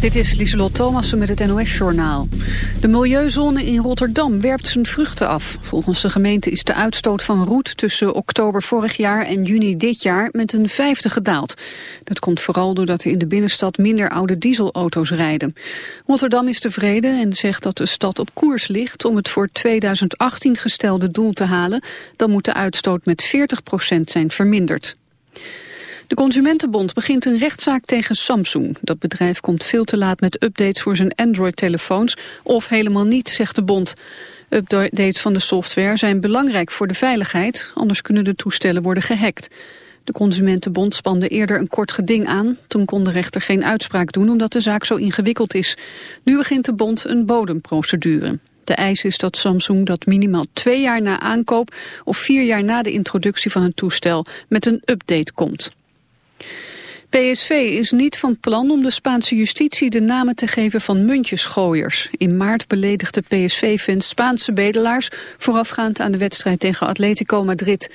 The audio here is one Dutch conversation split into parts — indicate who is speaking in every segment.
Speaker 1: Dit is Lieselot Thomassen met het NOS-journaal. De milieuzone in Rotterdam werpt zijn vruchten af. Volgens de gemeente is de uitstoot van roet tussen oktober vorig jaar en juni dit jaar met een vijfde gedaald. Dat komt vooral doordat er in de binnenstad minder oude dieselauto's rijden. Rotterdam is tevreden en zegt dat de stad op koers ligt om het voor 2018 gestelde doel te halen. Dan moet de uitstoot met 40% zijn verminderd. De Consumentenbond begint een rechtszaak tegen Samsung. Dat bedrijf komt veel te laat met updates voor zijn Android-telefoons... of helemaal niet, zegt de bond. Updates van de software zijn belangrijk voor de veiligheid... anders kunnen de toestellen worden gehackt. De Consumentenbond spande eerder een kort geding aan. Toen kon de rechter geen uitspraak doen omdat de zaak zo ingewikkeld is. Nu begint de bond een bodemprocedure. De eis is dat Samsung dat minimaal twee jaar na aankoop of vier jaar na de introductie van een toestel met een update komt. PSV is niet van plan om de Spaanse justitie de namen te geven van muntjesgooiers. In maart beledigde PSV-fans Spaanse bedelaars voorafgaand aan de wedstrijd tegen Atletico Madrid.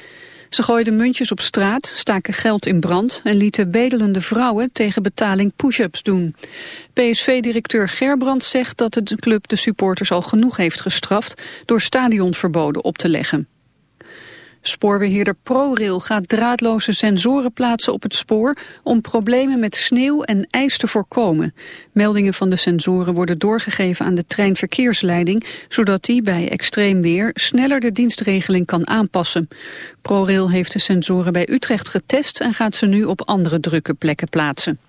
Speaker 1: Ze gooiden muntjes op straat, staken geld in brand en lieten bedelende vrouwen tegen betaling push-ups doen. PSV-directeur Gerbrand zegt dat de club de supporters al genoeg heeft gestraft door stadionverboden op te leggen. Spoorbeheerder ProRail gaat draadloze sensoren plaatsen op het spoor om problemen met sneeuw en ijs te voorkomen. Meldingen van de sensoren worden doorgegeven aan de treinverkeersleiding, zodat die bij extreem weer sneller de dienstregeling kan aanpassen. ProRail heeft de sensoren bij Utrecht getest en gaat ze nu op andere drukke plekken plaatsen.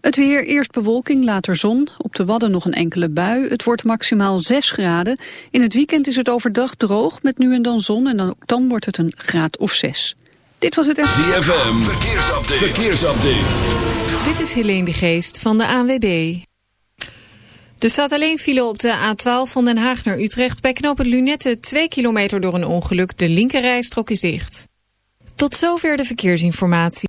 Speaker 1: Het weer, eerst bewolking, later zon. Op de Wadden nog een enkele bui. Het wordt maximaal 6 graden. In het weekend is het overdag droog met nu en dan zon. En dan, dan wordt het een graad of 6. Dit was het...
Speaker 2: ZFM, verkeersupdate. verkeersupdate.
Speaker 3: Dit is Helene de Geest van de ANWB. Er staat alleen file op de A12 van Den Haag naar Utrecht. Bij knooppunt Lunette 2 kilometer door een ongeluk. De linkerrijstrook is dicht. Tot zover de verkeersinformatie.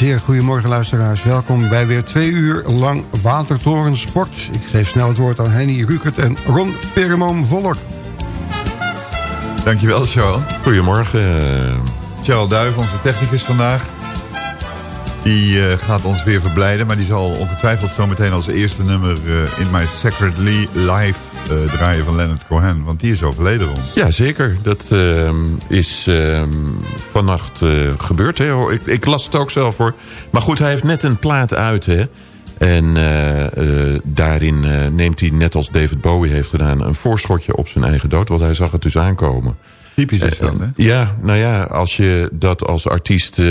Speaker 4: Zeer goedemorgen luisteraars. Welkom bij weer twee uur lang Watertoren Sport. Ik geef snel het woord aan Henny Rukert en Ron Peremoom Voller.
Speaker 5: Dankjewel, Charles.
Speaker 6: Goedemorgen.
Speaker 5: Charles Duif, onze technicus vandaag. Die uh, gaat ons weer verblijden, maar die zal ongetwijfeld zo meteen als eerste nummer uh, In My Sacredly Live uh, draaien van Leonard Cohen. Want die is overleden rond.
Speaker 6: Ja, zeker. Dat uh, is uh, vannacht gebeurd. Hè. Ik, ik, las het ook zelf voor. Maar goed, hij heeft net een plaat uit. Hè. En daarin neemt hij, net als David Bowie heeft gedaan... een voorschotje op zijn eigen dood. Want hij zag het dus aankomen.
Speaker 5: Typisch is dat, hè?
Speaker 6: Ja, nou ja, als je dat als artiest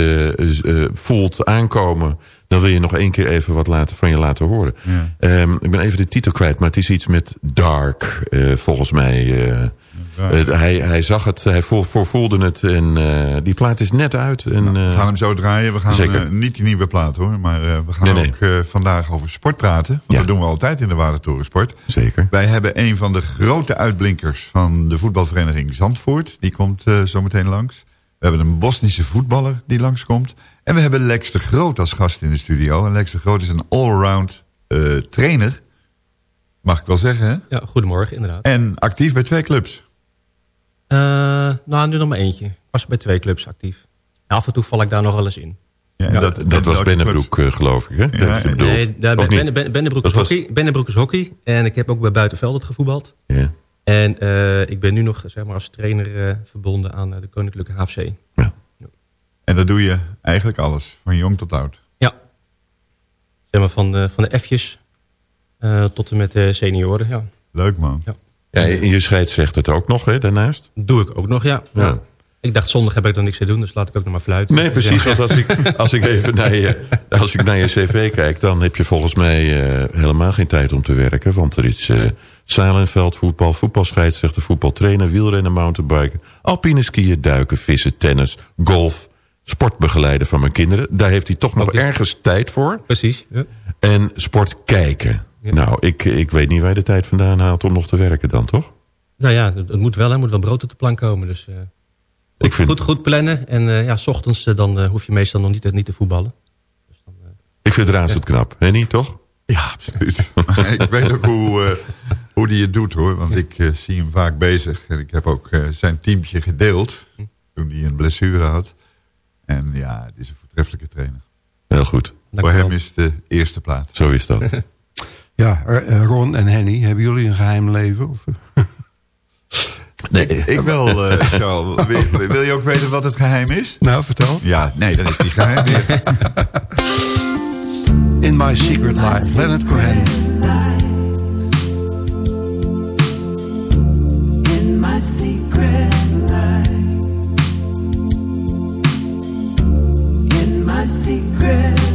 Speaker 6: voelt aankomen dan wil je nog één keer even wat laten, van je laten horen.
Speaker 5: Ja.
Speaker 6: Ehm, ik ben even de titel kwijt, maar het is iets met Dark, eh, volgens mij. eh. Eh, hij, hij zag het, hij voel, voelde het en die plaat is net uit. En,
Speaker 5: Nou, we gaan hem zo draaien. We gaan niet die nieuwe plaat hoor. Maar we gaan
Speaker 6: Nee, nee.
Speaker 5: ook vandaag over sport praten. Want
Speaker 6: Ja.
Speaker 5: dat doen we altijd in de Watertoren Sport.
Speaker 6: Zeker.
Speaker 5: Wij hebben een van de grote uitblinkers van de voetbalvereniging Zandvoort. Die komt eh, zo meteen langs. We hebben een Bosnische voetballer die langskomt. En we hebben Lex de Groot als gast in de studio. En Lex de Groot is een allround eh trainer. Mag ik wel zeggen hè?
Speaker 7: Ja, goedemorgen, inderdaad.
Speaker 5: En actief bij twee clubs.
Speaker 7: Eh, nou, nu nog maar eentje. Ik was bij twee clubs actief. En af en toe val ik daar nog wel eens in.
Speaker 5: Ja, en
Speaker 7: Ja,
Speaker 6: Dat,
Speaker 5: met
Speaker 6: was Bennebroek, eh, geloof ik, hè? Dat
Speaker 5: Ja,
Speaker 6: je bedoelt.
Speaker 7: Nee, daar, ben, ben, Bennebroek, is
Speaker 6: Dat was-
Speaker 7: hockey. Bennebroek is hockey. En ik heb ook bij Buitenveldert gevoetbald.
Speaker 6: Ja.
Speaker 7: En eh, ik ben nu nog zeg maar, als trainer eh, verbonden aan de Koninklijke HFC.
Speaker 5: En dat doe je eigenlijk alles. Van jong tot oud.
Speaker 7: Ja. Zeg maar van, eh, van de F'jes eh, tot en met de senioren. Ja.
Speaker 5: Leuk man.
Speaker 7: Ja.
Speaker 6: Ja, en je scheidsrecht het ook nog, hè, daarnaast?
Speaker 7: Doe ik ook nog, ja.
Speaker 6: Ja.
Speaker 7: ja. Ik dacht, zondag heb ik dan niks te doen, dus laat ik ook nog maar fluiten.
Speaker 6: Nee, precies.
Speaker 7: Ja.
Speaker 6: Want als ik, als ik even naar je, als ik naar je cv kijk... dan heb je volgens mij eh, helemaal geen tijd om te werken. Want er is eh zeilenveld, voetbal, voetbalscheidsrechter... voetbaltrainer, wielrennen, mountainbiken... alpine skiën, duiken, vissen, tennis, golf... sportbegeleider van mijn kinderen. Daar heeft hij toch nog ergens tijd voor.
Speaker 7: Precies. Ja.
Speaker 6: En sport kijken.
Speaker 7: Ja.
Speaker 6: Nou, ik, ik weet niet waar je de tijd vandaan haalt om nog te werken dan, toch?
Speaker 7: Nou ja, het, moet wel, hè. moet wel brood op de plank komen. Dus eh,
Speaker 6: Ik vind,
Speaker 7: goed, goed plannen. En eh, ja, s ochtends eh, dan hoef je meestal nog niet, niet te voetballen. Dus dan,
Speaker 6: ik vind het razend knap. Henny, toch?
Speaker 5: Ja, absoluut. Ik weet ook hoe, eh, hoe die het doet hoor. Want ik zie hem vaak bezig. En ik heb ook zijn teamtje gedeeld. Toen hij een blessure had. En ja, het is een voortreffelijke trainer.
Speaker 6: Heel goed.
Speaker 7: dank
Speaker 5: Voor hem
Speaker 7: wel.
Speaker 5: is het de eerste plaats.
Speaker 6: Zo is dat.
Speaker 8: Ja, eh, Ron en Henny, hebben jullie een geheim leven? Of, eh?
Speaker 6: Nee,
Speaker 5: Ik wel, eh Charles. Wil, wil je ook weten wat het geheim is?
Speaker 8: nou, vertel.
Speaker 5: Ja, nee, dat is niet geheim meer.
Speaker 8: In My Secret Life, Leonard Cohen.
Speaker 9: in my secret secret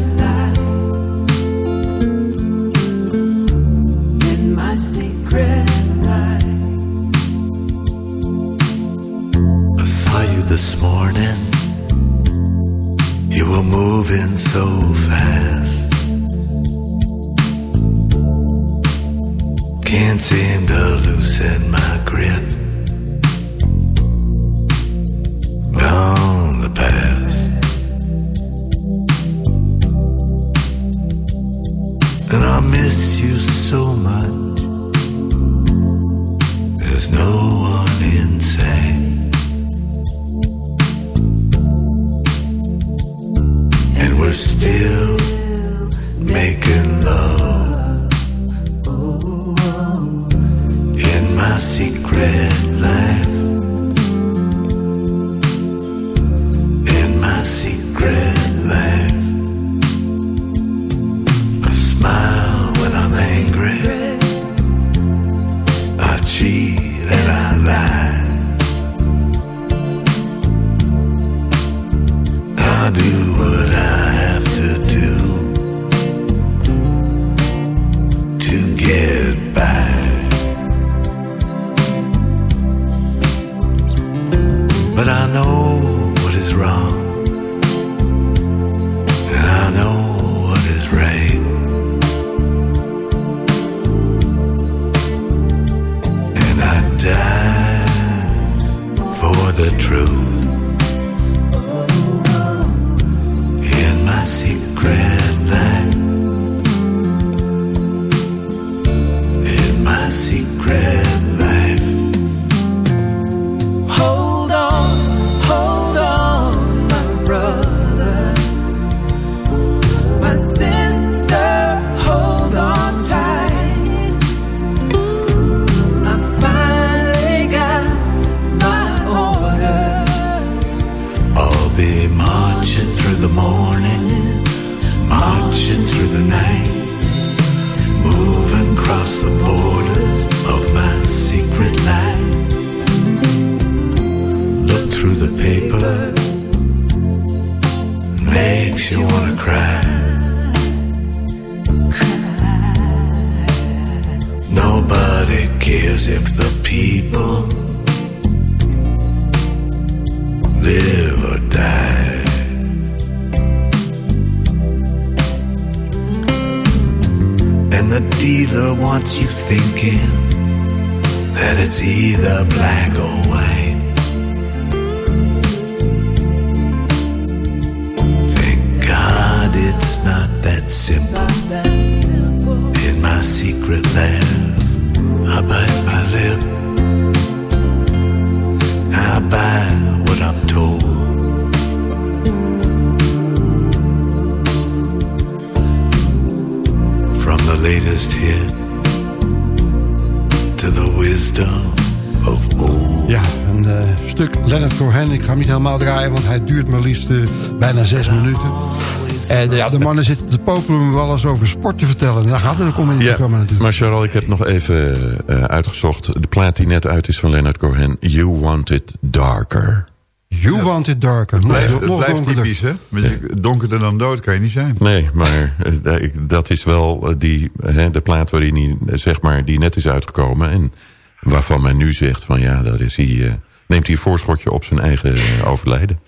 Speaker 4: En eh, ja, de mannen zitten te popelen om wel eens over sport te vertellen. En daar gaat het ook om in het
Speaker 6: Ja,
Speaker 4: programma natuurlijk.
Speaker 6: maar Charles, ik heb nog even eh, uitgezocht. De plaat die net uit is van Leonard Cohen. You Want It Darker.
Speaker 4: You want it darker.
Speaker 5: Het
Speaker 4: Nog-
Speaker 5: blijft, het
Speaker 4: nog
Speaker 5: blijft
Speaker 4: donkerder.
Speaker 5: typisch, hè? Want je- Donkerder dan dood kan je niet zijn.
Speaker 6: Nee, maar eh, dat is wel die, hè, de plaat waarin hij, zeg maar, die net is uitgekomen. En waarvan men nu zegt van ja, daar is hij, neemt hij een voorschotje op zijn eigen overlijden.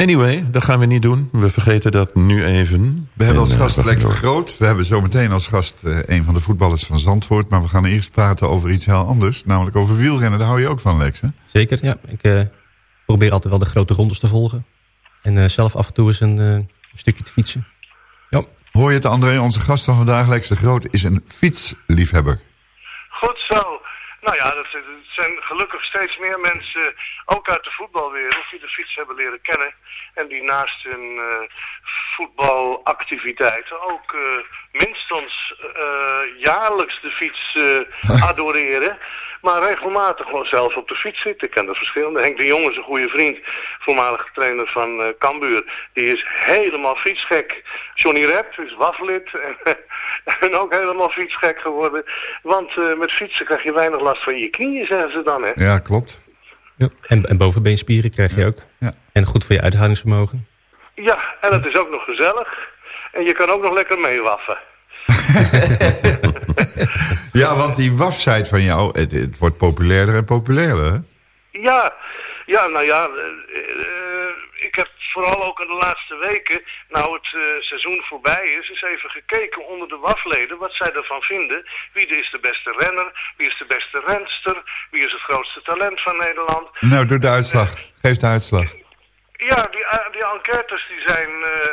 Speaker 6: Anyway, dat gaan we niet doen. We vergeten dat nu even.
Speaker 5: We hebben als
Speaker 6: En, eh,
Speaker 5: gast Lex de. Groot. We hebben zometeen als gast eh, een van de voetballers van Zandvoort. Maar we gaan eerst praten over iets heel anders. Namelijk over wielrennen. Daar hou je ook van, Lex, hè?
Speaker 7: Zeker, ja. Ik eh, probeer altijd wel de grote rondes te volgen. En eh, zelf af en toe eens een stukje te fietsen. Ja.
Speaker 5: Hoor je het, André? Onze gast van vandaag, Lex de Groot, is een fietsliefhebber.
Speaker 10: Nou ja, dat zijn- het zijn gelukkig steeds meer mensen, ook uit de voetbalwereld, die de fiets hebben leren kennen. En die naast hun eh, voetbalactiviteiten ook eh, minstens eh, jaarlijks de fiets adoreren. Maar regelmatig gewoon zelf op de fiets zitten. Ik ken dat verschillende. Henk de Jong is een goede vriend, voormalig trainer van Cambuur. Die is helemaal fietsgek. Johnny Rep is waflid en, en ook helemaal fietsgek geworden. Want eh, met fietsen krijg je weinig last van je knieën, zeggen ze dan. Hè?
Speaker 5: Ja, klopt.
Speaker 7: Ja. En, en bovenbeenspieren krijg je ook.
Speaker 5: Ja.
Speaker 7: En goed voor je uithoudingsvermogen.
Speaker 10: Ja, en het is ook nog gezellig. En je kan ook nog lekker meewaffen.
Speaker 5: Ja, want die wafsite van jou, het, het wordt populairder en populairder, hè?
Speaker 10: Ja, ja, nou ja, eh, eh, ik heb vooral ook in de laatste weken, nou het eh, seizoen voorbij is, eens even gekeken onder de wafleden wat zij ervan vinden. Wie is de beste renner, wie is de beste renster, wie is het grootste talent van Nederland.
Speaker 5: Nou, doe de uitslag. Geef de uitslag.
Speaker 10: Ja, die, eh, die enquêtes die zijn eh,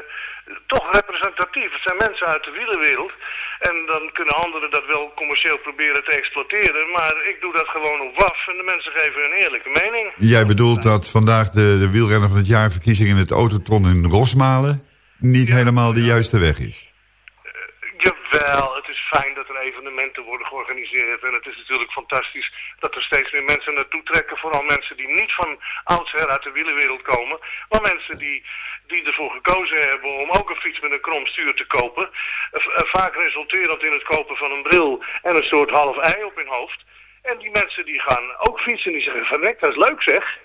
Speaker 10: toch representatief. Het zijn mensen uit de wielerwereld. En dan kunnen anderen dat wel commercieel proberen te exploiteren. Maar ik doe dat gewoon op WAF en de mensen geven hun eerlijke mening.
Speaker 5: Jij bedoelt dat vandaag de, de wielrenner van het jaar verkiezing in het Autotron in Rosmalen niet helemaal de juiste weg is.
Speaker 10: Jawel, het is fijn dat er evenementen worden georganiseerd. En het is natuurlijk fantastisch dat er steeds meer mensen naartoe trekken. Vooral mensen die niet van oudsher uit de wielerwereld komen. Maar mensen die, die ervoor gekozen hebben om ook een fiets met een krom stuur te kopen. Eh, eh, vaak resulterend in het kopen van een bril en een soort half ei op hun hoofd. En die mensen die gaan ook fietsen en die zeggen van nek, dat is leuk zeg.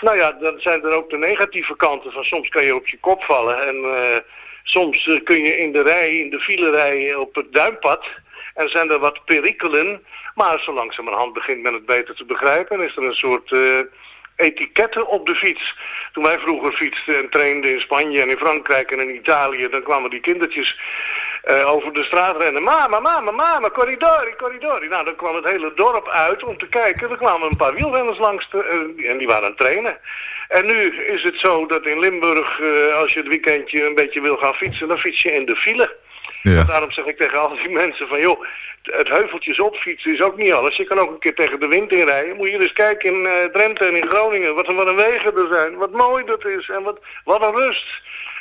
Speaker 10: Nou ja, dan zijn er ook de negatieve kanten van soms kan je op je kop vallen en eh, soms kun je in de rij, in de filerij op het duimpad en zijn er wat perikelen. Maar zo langzamerhand begint men het beter te begrijpen en is er een soort etiketten op de fiets. Toen wij vroeger fietsten en trainden in Spanje en in Frankrijk en in Italië, dan kwamen die kindertjes eh, over de straat rennen. Mama, mama, mama, corridori, corridori. Nou, dan kwam het hele dorp uit om te kijken. Er kwamen een paar wielrenners langs eh, en die waren aan het trainen. En nu is het zo dat in Limburg, eh, als je het weekendje een beetje wil gaan fietsen, dan fiets je in de file.
Speaker 5: Ja.
Speaker 10: Daarom zeg ik tegen al die mensen van, joh, het heuveltjes opfietsen is ook niet alles. Je kan ook een keer tegen de wind inrijden. Moet je eens kijken in eh, Drenthe en in Groningen, wat een, wat een wegen er zijn. Wat mooi dat is en wat, wat een rust.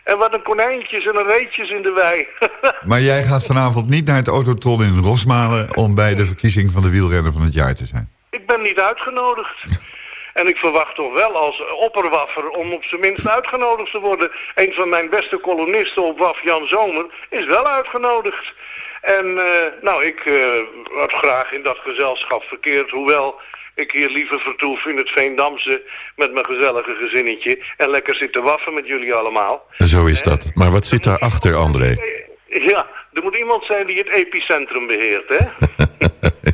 Speaker 10: En wat een konijntjes en een reetjes in de wei.
Speaker 5: Maar jij gaat vanavond niet naar het Autotron in Rosmalen om bij de verkiezing van de wielrenner van het jaar te zijn.
Speaker 10: ik ben niet uitgenodigd. En ik verwacht toch wel als opperwaffer om op zijn minst uitgenodigd te worden. Een van mijn beste columnisten op WAF, Jan Zomer, is wel uitgenodigd. En eh, nou, ik eh, had graag in dat gezelschap verkeerd, hoewel ik hier liever vertoef in het Veendamse met mijn gezellige gezinnetje. En lekker zitten waffen met jullie allemaal.
Speaker 6: Zo is dat. Maar wat zit daarachter, André?
Speaker 10: Ja, er moet iemand zijn die het epicentrum beheert, hè?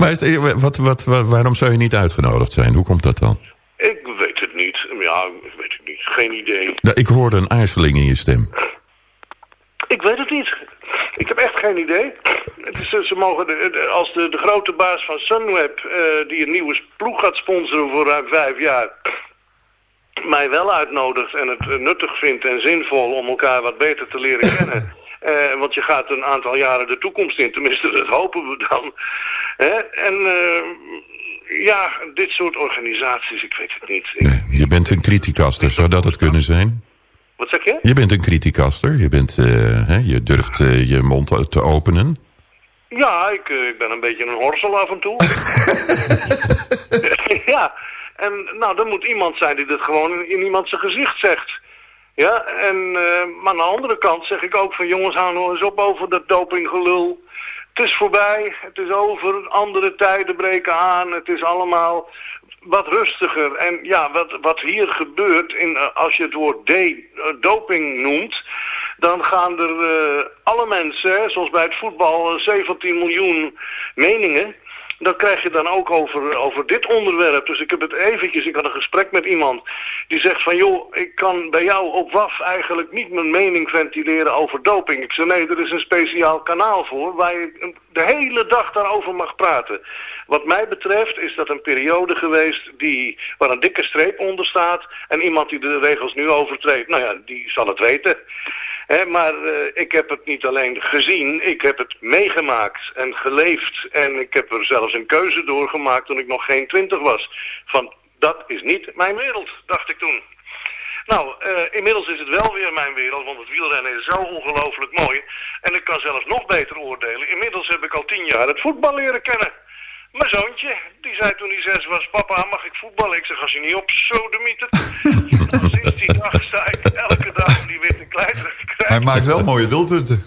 Speaker 6: Maar is, eh, wat, wat, wat, waarom zou je niet uitgenodigd zijn? Hoe komt dat dan?
Speaker 10: Ik weet het niet. Ja, ik weet het niet. Geen idee.
Speaker 6: Nou, ik hoorde een aarzeling in je stem.
Speaker 10: Ik weet het niet. Ik heb echt geen idee. Het is, eh, ze mogen de, als de, de grote baas van Sunweb, eh, die een nieuwe ploeg gaat sponsoren voor ruim vijf jaar, mij wel uitnodigt en het nuttig vindt en zinvol om elkaar wat beter te leren kennen. Eh, want je gaat een aantal jaren de toekomst in, tenminste dat hopen we dan. Hè? En eh, ja, dit soort organisaties, ik weet het niet. Ik-
Speaker 6: Je bent een criticaster, zou dat het kunnen zijn?
Speaker 10: wat zeg je?
Speaker 6: Je bent een criticaster, je, bent, eh, hè, je durft je mond te openen.
Speaker 10: Ja, ik, ik ben een beetje een horsel af en toe. ja, en nou, er moet iemand zijn die dit gewoon in, in iemand zijn gezicht zegt. Ja, en, eh, maar aan de andere kant zeg ik ook van jongens, hou nou eens op over dat dopinggelul. Het is voorbij, het is over, andere tijden breken aan, het is allemaal wat rustiger. En ja, wat, wat hier gebeurt, in, eh, als je het woord eh, doping noemt, dan gaan er alle mensen, zoals bij het voetbal, eh, 17 miljoen meningen. Dat krijg je dan ook over, over dit onderwerp. Dus ik heb het eventjes, ik had een gesprek met iemand die zegt van joh, ik kan bij jou op WAF eigenlijk niet mijn mening ventileren over doping. Ik zei nee, er is een speciaal kanaal voor waar je de hele dag daarover mag praten. Wat mij betreft is dat een periode geweest die, waar een dikke streep onder staat. En iemand die de regels nu overtreedt, nou ja, die zal het weten. Maar eh, ik heb het niet alleen gezien, ik heb het meegemaakt en geleefd. En ik heb er zelfs een keuze door gemaakt toen ik nog geen twintig was. Van, dat is niet mijn wereld, dacht ik toen. Nou, eh, inmiddels is het wel weer mijn wereld, want het wielrennen is zo ongelooflijk mooi. En ik kan zelfs nog beter oordelen. Inmiddels heb ik al tien jaar het voetbal leren kennen. Mijn zoontje, die zei toen hij zes was, papa, mag ik voetballen? Ik zeg, als je niet op, zo de 17 dag sta ik elke dag om die witte klei te krijgen.
Speaker 5: Hij maakt wel mooie doelpunten.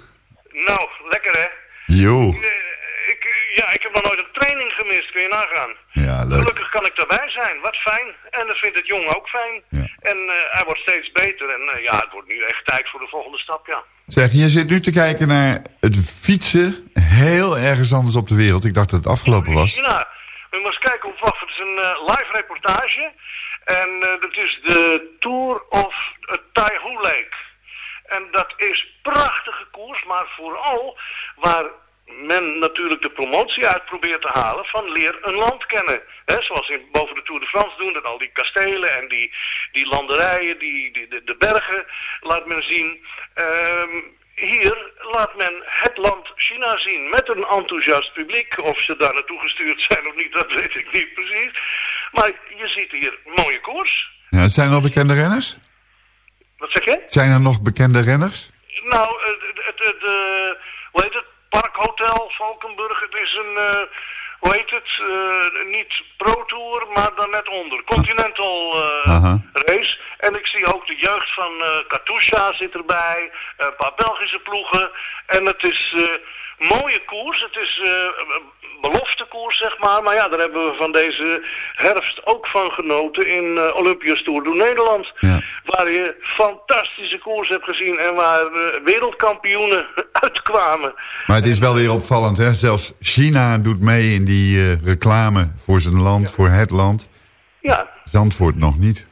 Speaker 10: Nou, lekker hè?
Speaker 5: Jo.
Speaker 10: Ik, eh, eh, ja, ik heb nog nooit een training gemist, kun je nagaan.
Speaker 5: Ja, leuk.
Speaker 10: Gelukkig kan ik erbij zijn, wat fijn. En dat vindt het jong ook fijn. En eh, hij wordt steeds beter. En ja, het wordt nu echt tijd voor de volgende stap, ja.
Speaker 5: Zeg, je zit nu te kijken naar het fietsen heel ergens anders op de wereld. Ik dacht dat het afgelopen was.
Speaker 10: Ja, we moeten kijken of het is een live reportage en eh, dat is de Tour of Taihu Lake. En dat is prachtige koers, maar vooral waar men natuurlijk de promotie uit probeert te halen van leer een land kennen. Hè, zoals in, boven de Tour de France doen, dat al die kastelen en die, die landerijen, die, die, de, de bergen laat men zien. Ehm, hier laat men het land China zien met een enthousiast publiek. Of ze daar naartoe gestuurd zijn of niet, dat weet ik niet precies. Maar je ziet hier mooie koers.
Speaker 5: Ja, zijn er nog bekende renners?
Speaker 10: Wat zeg je?
Speaker 5: Zijn er nog bekende renners?
Speaker 10: Nou, het, het, het, eh, hoe heet het? Parkhotel Valkenburg. Het is een, eh, hoe heet het? Eh, niet Pro Tour, maar dan net onder. Continental eh, race. En ik zie ook de jeugd van eh Katusha zit erbij. eh, een paar Belgische ploegen. En het is eh, mooie koers. Het is eh, een beloftekoers, zeg maar. Maar ja, daar hebben we van deze herfst ook van genoten in eh Olympias Tour door Nederland. Waar je fantastische koers hebt gezien en waar eh, wereldkampioenen uitkwamen.
Speaker 5: Maar het is wel weer opvallend, hè? Zelfs China doet mee in die reclame voor zijn land, voor het land.
Speaker 10: Ja,
Speaker 5: Zandvoort nog niet.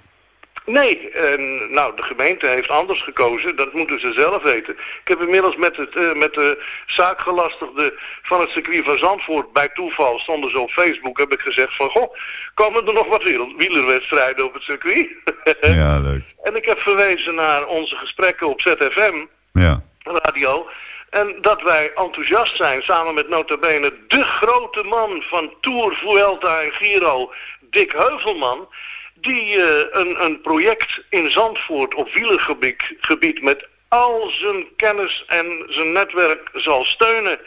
Speaker 10: Nee. En, nou, de gemeente heeft anders gekozen. Dat moeten ze zelf weten. Ik heb inmiddels met, het, eh, met de zaakgelastigde van het circuit van Zandvoort... bij toeval stonden ze op Facebook, heb ik gezegd van... Goh, komen er nog wat wielerwedstrijden op het circuit?
Speaker 5: Ja, leuk.
Speaker 10: en ik heb verwezen naar onze gesprekken op ZFM...
Speaker 5: Ja.
Speaker 10: radio. En dat wij enthousiast zijn, samen met nota bene de grote man van Tour, Vuelta en Giro, Dick Heuvelman. Die eh, een, een project in Zandvoort op wielergebied gebied met al zijn kennis en zijn netwerk zal steunen.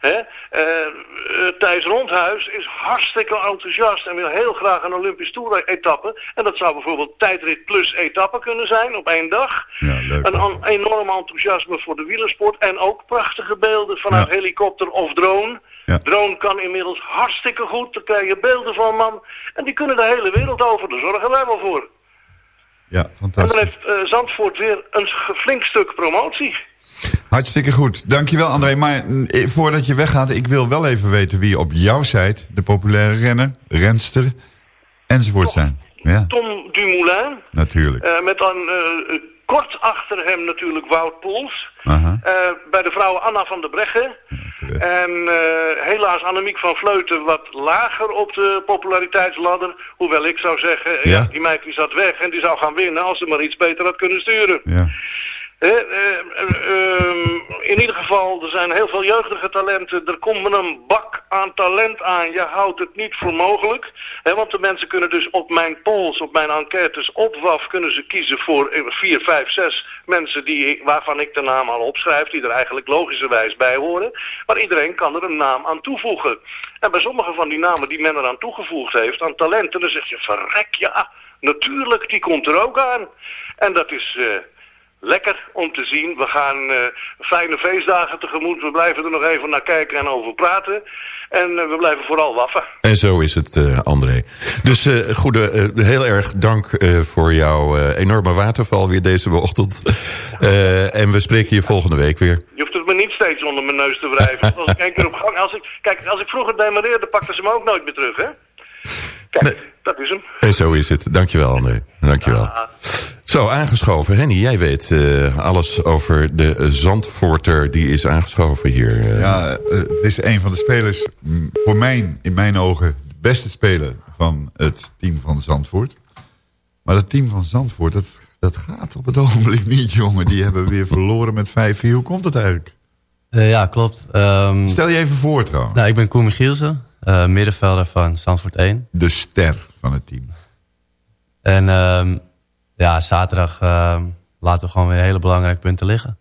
Speaker 10: Hè? Eh, eh, Thijs Rondhuis is hartstikke enthousiast en wil heel graag een Olympisch Tour-etappe. En dat zou bijvoorbeeld tijdrit plus etappe kunnen zijn op één dag. Een an- enorm enthousiasme voor de wielersport en ook prachtige beelden vanuit helikopter of drone. Drone kan inmiddels hartstikke goed, daar krijg je beelden van man. En die kunnen de hele wereld over, daar zorgen wij wel voor.
Speaker 5: Ja,
Speaker 10: En dan
Speaker 5: fantastisch.
Speaker 10: heeft eh, Zandvoort weer een flink stuk promotie.
Speaker 5: Hartstikke goed. Dankjewel André. Maar mm, eh, voordat je weggaat, ik wil wel even weten wie op jouw site de populaire renner, renster enzovoort zijn. Ja,
Speaker 10: Tom Dumoulin.
Speaker 5: natuurlijk.
Speaker 10: Eh, met dan eh, kort achter hem natuurlijk Wout Poels. Eh, bij de vrouwen Anna van der Breggen. En eh, helaas Annemiek van Vleuten wat lager op de populariteitsladder. Hoewel ik zou zeggen,
Speaker 5: Ja.
Speaker 10: ja. die meid die zat weg en die zou gaan winnen als ze maar iets beter had kunnen sturen.
Speaker 5: Ja.
Speaker 10: Eh, eh, in ieder geval, er zijn heel veel jeugdige talenten. Er komt een bak aan talent aan. Je houdt het niet voor mogelijk. Hè, want de mensen kunnen dus op mijn polls, op mijn enquêtes, op WAF... kunnen ze kiezen voor eh, vier, vijf, zes mensen die, waarvan ik de naam al opschrijf... die er eigenlijk logischerwijs bij horen. Maar iedereen kan er een naam aan toevoegen. En bij sommige van die namen die men eraan toegevoegd heeft... aan talenten, dan zeg je, verrek ja, natuurlijk, die komt er ook aan. En dat is... lekker om te zien. We gaan eh, fijne feestdagen tegemoet. We blijven er nog even naar kijken en over praten. En eh, we blijven vooral waffen.
Speaker 6: En zo is het, eh, André. Dus goede, heel erg dank voor jouw enorme waterval weer deze ochtend. En we spreken je volgende week weer.
Speaker 10: Je hoeft het me niet steeds onder mijn neus te wrijven. als ik één keer op gang... Als ik, kijk, als ik vroeger demareerde, pakten ze me ook nooit meer terug, hè? Kijk, dat is hem.
Speaker 6: En zo is het. Dankjewel, André. Dankjewel. Zo, aangeschoven. Henny, jij weet eh, alles over de Zandvoorter die is aangeschoven hier. eh.
Speaker 5: Ja, eh, het is een van de spelers, mm, voor mij, in mijn ogen, de beste speler van het team van Zandvoort. Maar dat team van Zandvoort, dat, dat gaat op het ogenblik niet, jongen. Die hebben weer verloren met 5-4. Hoe komt dat eigenlijk?
Speaker 11: Eh, ja, klopt. Ehm,
Speaker 5: Stel je even voor trouwens.
Speaker 11: nou, ik ben Koen Michielsen, eh, middenvelder van Zandvoort 1.
Speaker 5: De ster van het team.
Speaker 11: En ehm, ja, zaterdag ehm, laten we gewoon weer hele belangrijke punten liggen.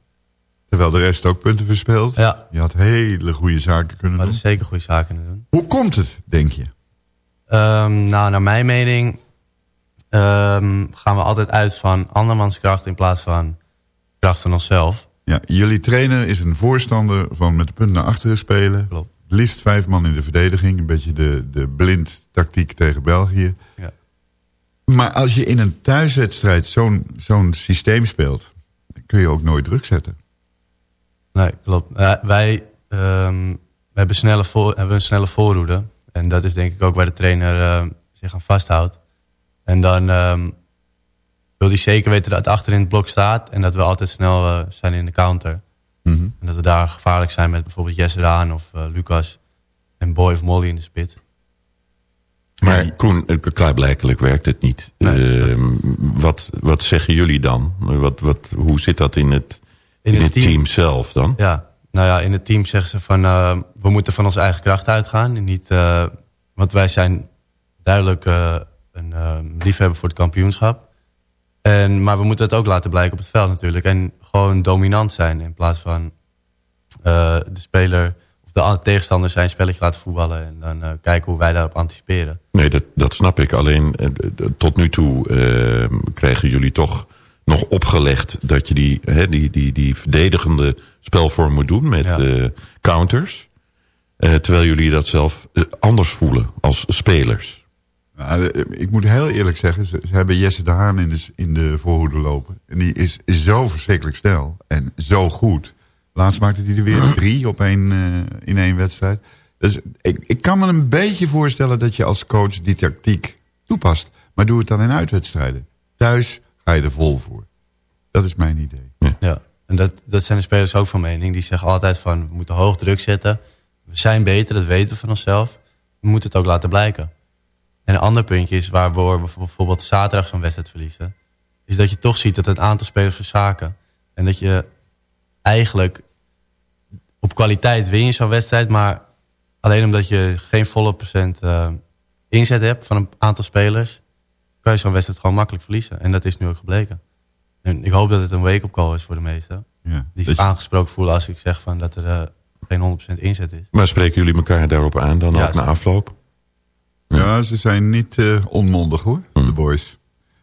Speaker 5: Terwijl de rest ook punten verspeelt.
Speaker 11: Ja.
Speaker 5: Je had hele goede zaken kunnen
Speaker 11: Maar
Speaker 5: doen.
Speaker 11: er zeker goede zaken in doen.
Speaker 5: Hoe komt het, denk je?
Speaker 11: Ehm, nou, naar mijn mening gaan we altijd uit van andermans kracht in plaats van kracht van onszelf.
Speaker 5: Ja, jullie trainer is een voorstander van met de punt naar achteren spelen.
Speaker 11: Klopt.
Speaker 5: Liefst vijf man in de verdediging. Een beetje de, de blind tactiek tegen België.
Speaker 11: Ja.
Speaker 5: Maar als je in een thuiswedstrijd zo'n zo'n systeem speelt... kun je ook nooit druk zetten.
Speaker 11: Nee, klopt. Eh, wij ehm, we hebben, snelle voor, hebben een snelle voorroede. En dat is denk ik ook waar de trainer ehm, zich aan vasthoudt. En dan ehm, wil hij zeker weten dat het achter in het blok staat. En dat we altijd snel eh, zijn in de counter. En dat we daar gevaarlijk zijn met bijvoorbeeld Jesse Daan of eh, Lucas. En Boy of Molly in de spits.
Speaker 6: Maar Koen, eh, klaarblijkelijk werkt het niet. Ehm, wat, wat zeggen jullie dan? Wat, wat, hoe zit dat in het, in
Speaker 11: het
Speaker 6: het
Speaker 11: team.
Speaker 6: team. zelf dan?
Speaker 11: Ja, nou ja, in het team zeggen ze van... eh, we moeten van onze eigen kracht uitgaan. En niet, eh, want wij zijn duidelijk eh, een eh, liefhebber voor het kampioenschap. En, maar we moeten het ook laten blijken op het veld natuurlijk. En gewoon dominant zijn in plaats van de speler... of de tegenstander zijn spelletje laten voetballen. En dan eh, kijken hoe wij daarop anticiperen.
Speaker 6: Nee, dat, dat snap ik. Alleen eh, tot nu toe eh, krijgen jullie toch nog opgelegd... dat je die, hè, die, die, die verdedigende spelvorm moet doen met
Speaker 11: Ja.
Speaker 6: eh, counters. Eh, terwijl jullie dat zelf eh, anders voelen als spelers.
Speaker 5: Nou, eh, ik moet heel eerlijk zeggen, ze, ze hebben Jesse de Haan in de, in de voorhoede lopen. En die is, is zo verschrikkelijk snel en zo goed. Laatst maakte hij er weer drie op één, eh, in één wedstrijd. Dus ik, ik kan me een beetje voorstellen dat je als coach die tactiek toepast. Maar doe het dan in uitwedstrijden. Thuis ga je er vol voor. Dat is mijn idee.
Speaker 11: Ja, en dat, dat zijn de spelers ook van mening. Die zeggen altijd van, we moeten hoog druk zetten. We zijn beter, dat weten we van onszelf. We moeten het ook laten blijken. En een ander puntje is waar we bijvoorbeeld zaterdag zo'n wedstrijd verliezen. Is dat je toch ziet dat het aantal spelers verzaken. En dat je eigenlijk op kwaliteit win je zo'n wedstrijd. Maar alleen omdat je geen volle procent eh, inzet hebt van een aantal spelers. Kan je zo'n wedstrijd gewoon makkelijk verliezen. En dat is nu ook gebleken. En ik hoop dat het een wake-up call is voor de meesten.
Speaker 5: Ja.
Speaker 11: Die zich
Speaker 6: Dat je-
Speaker 11: aangesproken voelen als ik zeg van dat er eh, geen 100% inzet is.
Speaker 6: Maar spreken jullie elkaar daarop aan dan
Speaker 11: Ja,
Speaker 6: ook na afloop?
Speaker 5: Ja, ze zijn niet eh, onmondig hoor, de boys.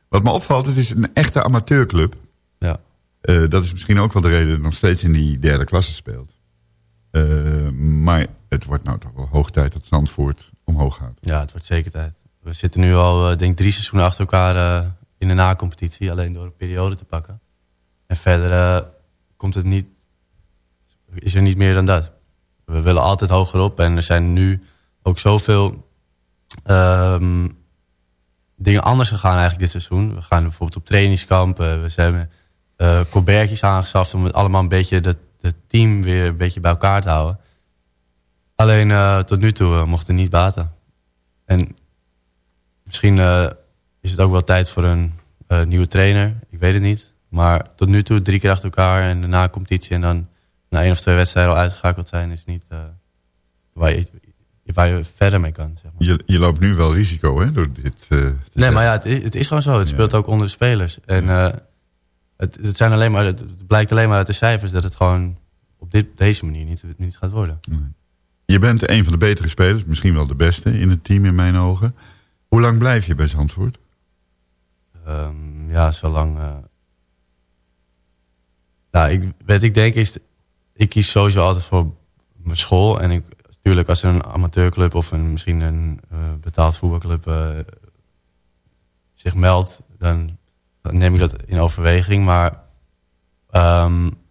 Speaker 5: Wat me opvalt, het is een echte amateurclub.
Speaker 11: Ja.
Speaker 5: Eh, dat is misschien ook wel de reden dat het nog steeds in die derde klasse speelt. Eh, maar het wordt nou toch wel hoog tijd dat Zandvoort omhoog gaat.
Speaker 11: Ja, het wordt zeker tijd. We zitten nu al, eh, denk ik, drie seizoenen achter elkaar eh, in de na-competitie. Alleen door een periode te pakken. En verder komt het niet is er niet meer dan dat. We willen altijd hoger op en er zijn nu ook zoveel ehm, dingen anders gegaan eigenlijk dit seizoen. We gaan bijvoorbeeld op trainingskampen. We zijn uh, aangeschaft om het allemaal een beetje het, het team weer een beetje bij elkaar te houden. Alleen uh, tot nu toe uh, mocht het niet baten. En misschien uh, is het ook wel tijd voor een nieuwe trainer. Ik weet het niet. Maar tot nu toe drie keer achter elkaar en daarna competitie en dan na één of twee wedstrijden al uitgeschakeld zijn is niet waar, je, waar je verder mee kan. Zeg
Speaker 5: maar. je, je loopt nu wel risico hè, door dit
Speaker 11: Nee, maar ja, het is, het is gewoon zo. Het ja. speelt ook onder de spelers. En het, het, zijn alleen maar, het blijkt alleen maar uit de cijfers dat het gewoon op dit, deze manier niet, niet gaat worden.
Speaker 5: Nee. Je bent een van de betere spelers, misschien wel de beste in het team in mijn ogen. Hoe lang blijf je bij Zandvoort?
Speaker 11: Um, ja, zolang... Uh... Nou, ik, wat ik denk is... Ik kies sowieso altijd voor mijn school. En ik, natuurlijk als er een amateurclub of een, misschien een uh, betaald voetbalclub uh, zich meldt... Dan, neem ik dat in overweging. Maar... Um,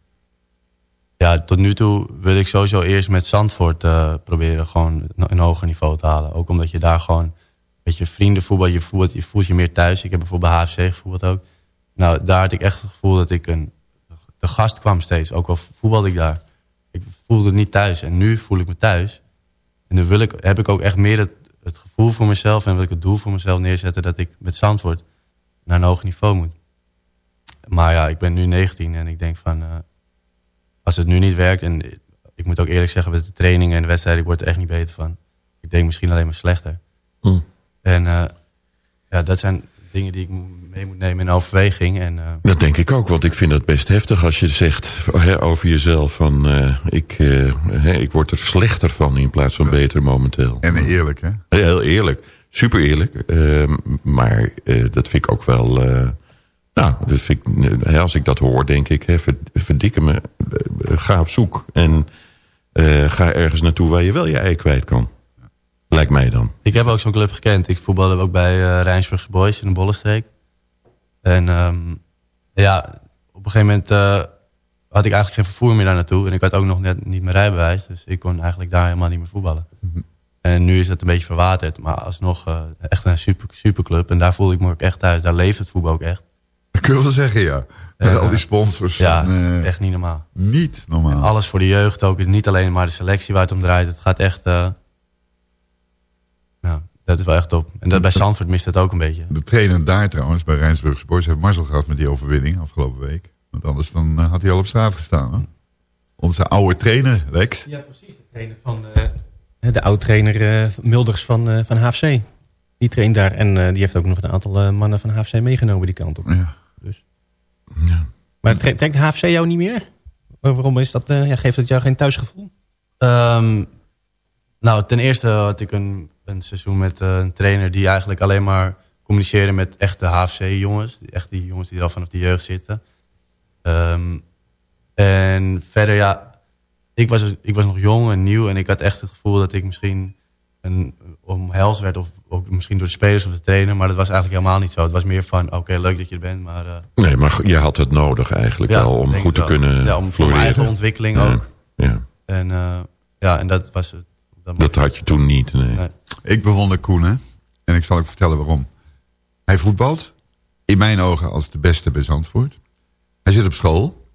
Speaker 11: ja, tot nu toe wil ik sowieso eerst met Zandvoort uh, proberen gewoon een hoger niveau te halen. Ook omdat je daar gewoon met je vrienden voetbal, je voelt, je je meer thuis. Ik heb bijvoorbeeld bij HFC gevoeld ook. Nou, daar had ik echt het gevoel dat ik een de gast kwam steeds. Ook al voetbalde ik daar. Ik voelde het niet thuis. En nu voel ik me thuis. En dan wil ik, heb ik ook echt meer het, het gevoel voor mezelf... en wil ik het doel voor mezelf neerzetten... dat ik met Zandvoort naar een hoger niveau moet. Maar ja, ik ben nu 19 en ik denk van... Uh, als het nu niet werkt... en ik moet ook eerlijk zeggen, met de trainingen en de wedstrijden... ik word er echt niet beter van. Ik denk misschien alleen maar slechter.
Speaker 6: Mm.
Speaker 11: En uh, ja, dat zijn dingen die ik mee moet nemen in overweging. En, uh,
Speaker 6: dat denk ik ook, want ik vind het best heftig als je zegt hè, over jezelf van... Uh, ik, hè, ik word er slechter van in plaats van beter momenteel.
Speaker 5: En eerlijk, hè?
Speaker 6: Heel eerlijk. Super eerlijk. Ehm, maar dat vind ik ook wel... Nou, dat vind ik, als ik dat hoor, denk ik, hè, verdikken me, ga op zoek. En ga ergens naartoe waar je wel je ei kwijt kan. Lijkt mij dan.
Speaker 11: Ik heb ook zo'n club gekend. Ik voetbalde ook bij uh, Rijnsburgse Boys in de Bollenstreek. En um, ja, op een gegeven moment had ik eigenlijk geen vervoer meer daar naartoe. En ik had ook nog net niet mijn rijbewijs. Dus ik kon eigenlijk daar helemaal niet meer voetballen. Mm -hmm. En nu is het een beetje verwaterd. Maar alsnog uh, echt een super, superclub. En daar voelde ik me ook echt thuis. Daar leeft het voetbal ook echt.
Speaker 5: Dat kun je wel zeggen, ja. Met uh, al die sponsors.
Speaker 11: Ja,
Speaker 5: uh,
Speaker 11: echt niet normaal.
Speaker 5: Niet normaal.
Speaker 11: En alles voor de jeugd ook. Niet alleen maar de selectie waar het om draait. Het gaat echt... Uh, ja, dat is wel echt top. En dat, bij Zandvoort mist het ook een beetje.
Speaker 5: De trainer daar trouwens, bij Rijnsburg Sports... heeft Marcel gehad met die overwinning afgelopen week. Want anders dan had hij al op straat gestaan. Hè? Onze oude trainer, Lex.
Speaker 7: Ja, precies. De trainer van... de oud-trainer Mulders van, van HFC. Die traint daar. En die heeft ook nog een aantal mannen van HFC meegenomen die kant op.
Speaker 5: Ja.
Speaker 7: Dus. Ja. Maar trekt, trekt HFC jou niet meer? Waarom is dat, uh, ja, geeft het jou geen thuisgevoel?
Speaker 11: Um, nou, ten eerste had ik een, een seizoen met uh, een trainer die eigenlijk alleen maar communiceerde met echte HFC-jongens. Echt die jongens die er al vanaf de jeugd zitten. Um, en verder, ja, ik was, ik was nog jong en nieuw en ik had echt het gevoel dat ik misschien een omhels werd of ook misschien door de spelers of de trainer. Maar dat was eigenlijk helemaal niet zo. Het was meer van, oké, okay, leuk dat je er bent, maar... Uh,
Speaker 6: nee, maar je had het nodig eigenlijk
Speaker 11: ja,
Speaker 6: wel om goed te
Speaker 11: wel.
Speaker 6: kunnen
Speaker 11: Ja, om voor mijn eigen ontwikkeling
Speaker 6: ja.
Speaker 11: ook.
Speaker 6: Ja.
Speaker 11: En, uh, ja, en dat was het.
Speaker 6: Dat, dat had je toen niet, nee.
Speaker 11: nee.
Speaker 5: Ik bewonder Koen, hè. En ik zal ook vertellen waarom. Hij voetbalt, in mijn ogen, als de beste bij Zandvoort. Hij zit op school.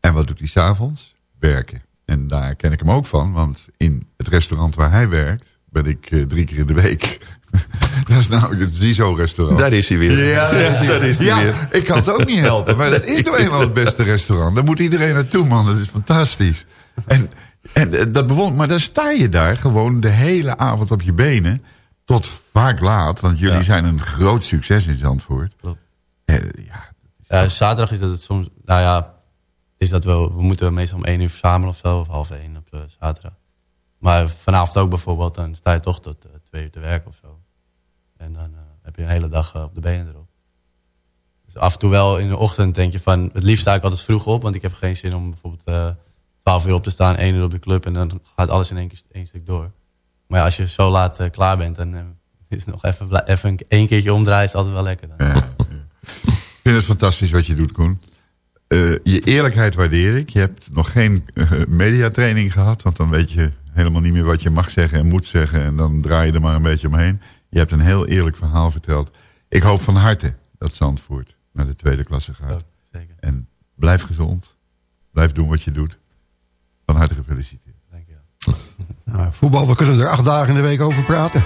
Speaker 5: En wat doet hij s'avonds? Werken. En daar ken ik hem ook van, want in het restaurant waar hij werkt ben ik uh, drie keer in de week. dat is namelijk het Zizo-restaurant.
Speaker 6: Daar is hij weer.
Speaker 5: Ja, daar is hij,
Speaker 6: daar is hij
Speaker 5: ja,
Speaker 6: weer.
Speaker 5: ik kan het ook niet helpen. Maar dat is nou eenmaal het beste restaurant. Daar moet iedereen naartoe, man. Dat is fantastisch. En, en dat bewond, maar dan sta je daar gewoon de hele avond op je benen. Tot vaak laat. Want jullie
Speaker 11: Ja.
Speaker 5: zijn een groot succes in Zandvoort.
Speaker 11: Klopt.
Speaker 5: Eh, ja,
Speaker 11: Ja, zaterdag is dat het soms... Nou ja, is dat wel... We moeten meestal om één uur verzamelen of zo. Of half één op uh, zaterdag. Maar vanavond ook bijvoorbeeld. Dan sta je toch tot uh, twee uur te werken of zo. En dan uh, heb je een hele dag op de benen erop. Dus af en toe wel in de ochtend denk je van... Het liefst sta ik altijd vroeg op. Want ik heb geen zin om bijvoorbeeld uh, 12 uur op te staan. 1 uur op de club. En dan gaat alles in één, keer, één stuk door. Maar ja, als je zo laat klaar bent... Uh, is nog even, even een, één keertje omdraaien. is altijd wel lekker. Dan.
Speaker 5: Ik vind het fantastisch wat je doet, Koen. Eh, je eerlijkheid waardeer ik. Je hebt nog geen eh, mediatraining gehad, want dan weet je helemaal niet meer wat je mag zeggen en moet zeggen. En dan draai je er maar een beetje omheen. Je hebt een heel eerlijk verhaal verteld. Ik hoop van harte dat Zandvoort naar de tweede klasse gaat.
Speaker 11: zeker.
Speaker 5: En blijf gezond. Blijf doen wat je doet. Van harte gefeliciteerd.
Speaker 4: Nou, voetbal, we kunnen er acht dagen in de week over praten.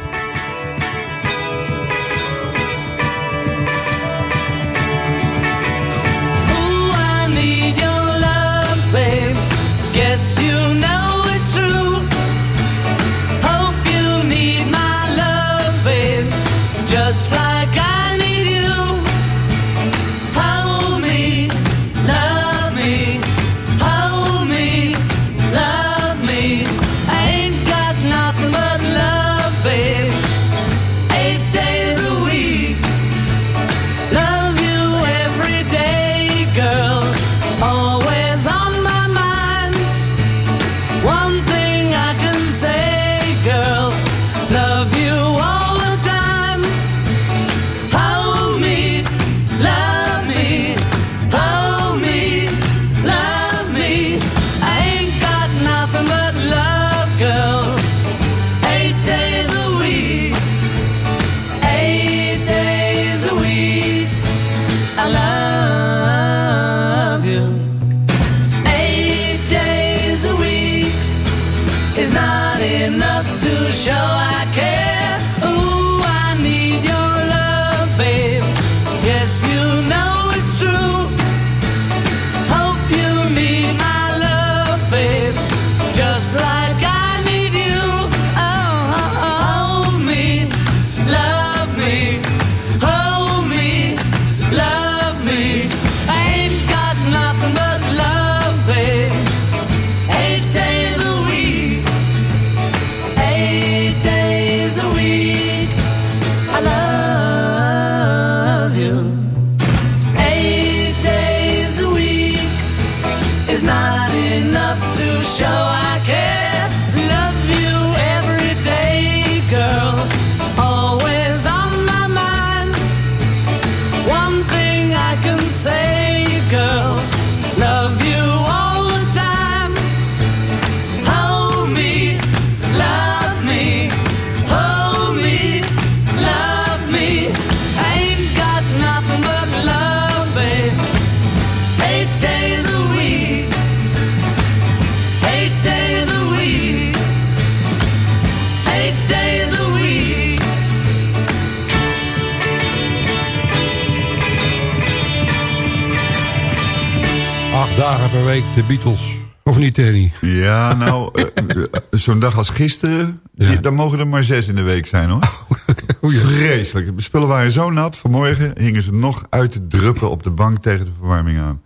Speaker 4: De Beatles. Of niet, Terry?
Speaker 5: Ja, nou, eh, eh, zo'n dag als gisteren, die- dan mogen er maar zes in de week zijn hoor. Vreselijk. De spullen waren zo nat. Vanmorgen hingen ze nog uit te druppen op de bank tegen de verwarming aan.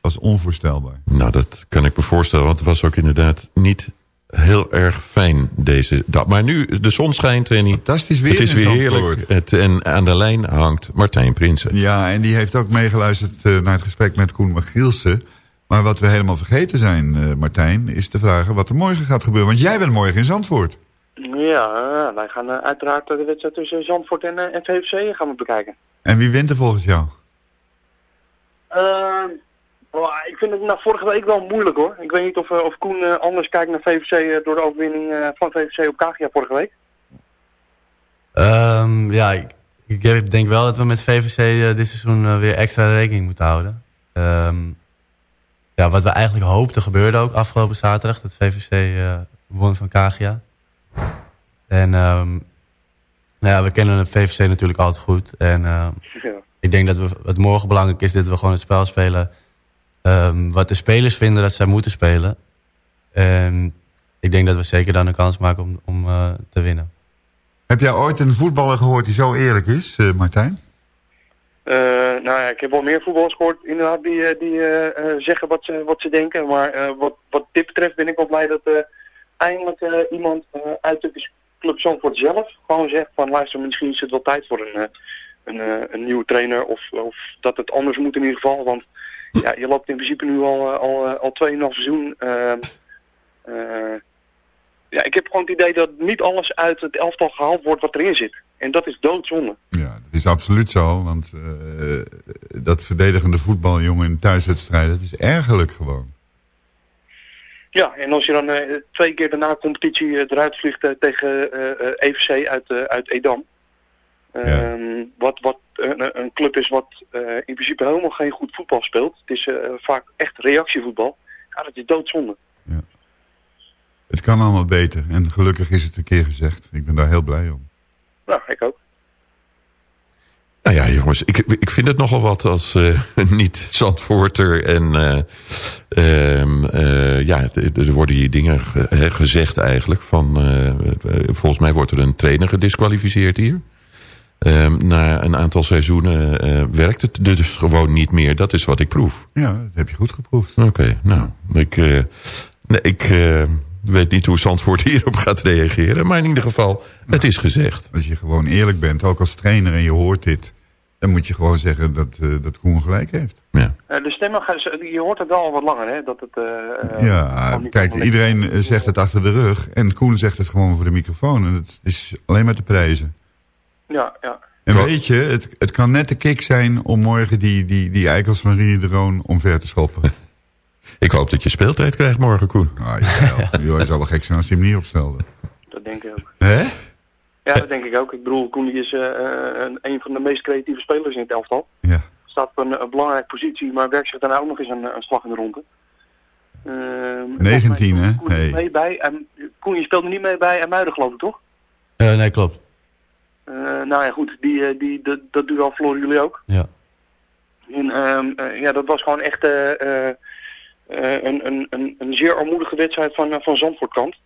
Speaker 5: Dat was onvoorstelbaar.
Speaker 6: Nou, dat kan ik me voorstellen, want het was ook inderdaad niet heel erg fijn deze dag. Maar nu, de zon schijnt en
Speaker 5: Fantastisch weer
Speaker 6: het is weer heerlijk. Het, en aan de lijn hangt Martijn Prinsen.
Speaker 5: Ja, en die heeft ook meegeluisterd eh, naar het gesprek met Koen Magielsen. Maar wat we helemaal vergeten zijn, eh, Martijn, is te vragen wat er morgen gaat gebeuren. Want jij bent morgen in Zandvoort.
Speaker 12: Ja, wij gaan eh, uiteraard de wedstrijd tussen Zandvoort en, eh, en VFC gaan we bekijken.
Speaker 5: En wie wint er volgens jou?
Speaker 12: Eh, oh, ik vind het na vorige week wel moeilijk hoor. Ik weet niet of, of Koen eh, anders kijkt naar VFC eh, door de overwinning eh, van VFC op Kagia vorige week.
Speaker 11: Ehm, ja, ik, ik denk wel dat we met VVC dit seizoen weer extra rekening moeten houden. Ehm, ja, wat we eigenlijk hoopten gebeurde ook afgelopen zaterdag. Dat VVC eh, won van Kagia. En ehm, nou ja, we kennen het VVC natuurlijk altijd goed. En ehm,
Speaker 12: Ja.
Speaker 11: ik denk dat we, het morgen belangrijk is dat we gewoon het spel spelen. ehm, wat de spelers vinden dat zij moeten spelen. En ik denk dat we zeker dan een kans maken om, om eh, te winnen.
Speaker 5: Heb jij ooit een voetballer gehoord die zo eerlijk is, eh, Martijn?
Speaker 12: Eh, nou ja, ik heb wel meer voetballers gehoord inderdaad die, eh, die eh, zeggen wat ze, wat ze denken. Maar wat, wat dit betreft ben ik wel blij dat eindelijk iemand uit de club Zandvoort zelf gewoon zegt van luister, misschien is het wel tijd voor een, een, een nieuwe trainer of, of dat het anders moet in ieder geval. Want ja, je loopt in principe nu al, al, al 2,5 seizoen. eh, eh, ja, ik heb gewoon het idee dat niet alles uit het elftal gehaald wordt wat erin zit. En dat is doodzonde.
Speaker 5: Ja, dat is absoluut zo. Want eh, dat verdedigende voetbal, jongen, in thuiswedstrijden... dat is ergerlijk gewoon.
Speaker 12: Ja, en als je dan eh, twee keer daarna competitie eh, eruit vliegt tegen EVC uit, uit Edam. Ehm, Wat, wat een, een club is wat in principe helemaal geen goed voetbal speelt. Het is vaak echt reactievoetbal. Ja, dat is doodzonde.
Speaker 5: Het kan allemaal beter. En gelukkig is het een keer gezegd. Ik ben daar heel blij om.
Speaker 12: Nou, ik ook.
Speaker 6: Nou ja, jongens, ik, ik vind het nogal wat als eh, niet-Zandvoorter. En eh, ehm, eh, ja, er worden hier dingen gezegd eigenlijk. Van, volgens mij wordt er een trainer gedisqualificeerd hier. Ehm, na een aantal seizoenen eh, werkt het dus gewoon niet meer. Dat is wat ik proef.
Speaker 5: Ja, dat heb je goed geproefd.
Speaker 6: Oké, nou, ik, eh, nee, ik weet niet hoe Zandvoort hierop gaat reageren. Maar in ieder geval, het is gezegd.
Speaker 5: Als je gewoon eerlijk bent, ook als trainer en je hoort dit... dan moet je gewoon zeggen dat, eh, dat Koen gelijk heeft.
Speaker 6: Ja.
Speaker 12: Eh, de stemmen, je hoort het wel al wat langer, hè? Dat het, eh, eh,
Speaker 5: ja,
Speaker 12: gewoon niet
Speaker 5: kijk, iedereen zegt het achter de rug. En Koen zegt het gewoon voor de microfoon. En het is alleen maar te prijzen.
Speaker 12: Ja, ja.
Speaker 5: En weet je, het, het kan net de kick zijn om morgen die, die, die eikels van Rini de Roon omver te schoppen.
Speaker 6: Ik hoop dat je speeltijd krijgt morgen, Koen.
Speaker 5: Ah, jawel. Hij zou wel gek zijn als hij hem niet opstelde.
Speaker 12: Dat denk ik ook.
Speaker 5: Hè?
Speaker 12: Ja, dat denk ik ook. Ik bedoel, Koen is eh, eh, een, een van de meest creatieve spelers in het elftal.
Speaker 5: Ja.
Speaker 12: Staat op een, een belangrijke positie, maar werkt zich daarna ook nog eens een, een slag in de ronde. Ehm,
Speaker 5: 19, hè?
Speaker 12: Koen
Speaker 5: Nee.
Speaker 12: mee bij, en, Koen, je speelde niet mee bij Muiden, geloof ik, toch?
Speaker 11: Eh, nee, klopt.
Speaker 12: Eh, nou ja, goed, die, die, dat, dat duel verloren jullie ook.
Speaker 11: Ja.
Speaker 12: En ehm, eh, ja, dat was gewoon echt eh, eh, eh, een, een, een, een zeer armoedige wedstrijd van, eh, van Zandvoortkant.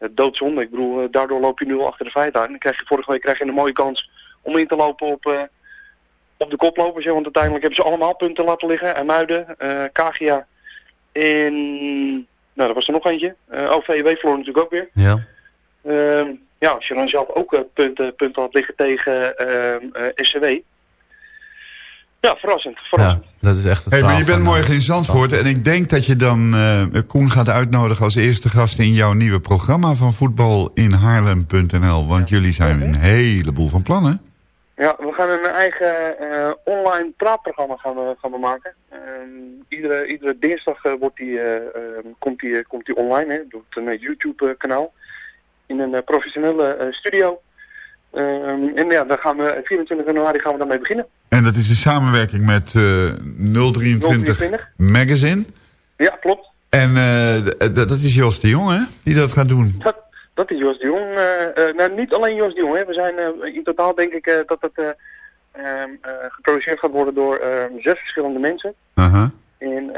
Speaker 12: Uh, doodzonde. Ik bedoel, eh, daardoor loop je nu al achter de feiten aan. Dan krijg je vorige week krijg je een mooie kans om in te lopen op, eh, op de koplopers. hè, want uiteindelijk hebben ze allemaal punten laten liggen. En Muiden, eh Kagia en... Nou, er was er nog eentje. Eh OVW verloor natuurlijk ook weer.
Speaker 11: Ja.
Speaker 12: Ehm, ja, als je dan zelf ook eh, punten, punten had liggen tegen ehm, eh, SCW. Ja, verrassend. verrassend.
Speaker 11: Ja, dat is echt het
Speaker 5: Hey, maar je bent morgen in Zandvoort en ik denk dat je dan eh, Koen gaat uitnodigen als eerste gast in jouw nieuwe programma van voetbal in Haarlem.nl. Want jullie zijn een heleboel van plannen.
Speaker 12: Ja, we gaan een eigen eh, online praatprogramma gaan we, gaan we maken. Ehm, iedere, iedere dinsdag eh, wordt die, eh, ehm, komt, die, eh, komt die online, hè, door het een YouTube kanaal. In een eh, professionele eh, studio. Ehm, en ja, daar gaan we 24 januari gaan we daarmee beginnen.
Speaker 5: En dat is in samenwerking met eh 023
Speaker 12: 023.
Speaker 5: Magazine.
Speaker 12: Ja, klopt.
Speaker 5: En eh, d- dat is Jos de Jong, hè? Die dat gaat doen.
Speaker 12: Dat, dat is Jos de Jong. eh, eh, nou, niet alleen Jos de Jong. Hè. We zijn eh, in totaal denk ik eh, dat het eh, ehm, eh, geproduceerd gaat worden door ehm, zes verschillende mensen. En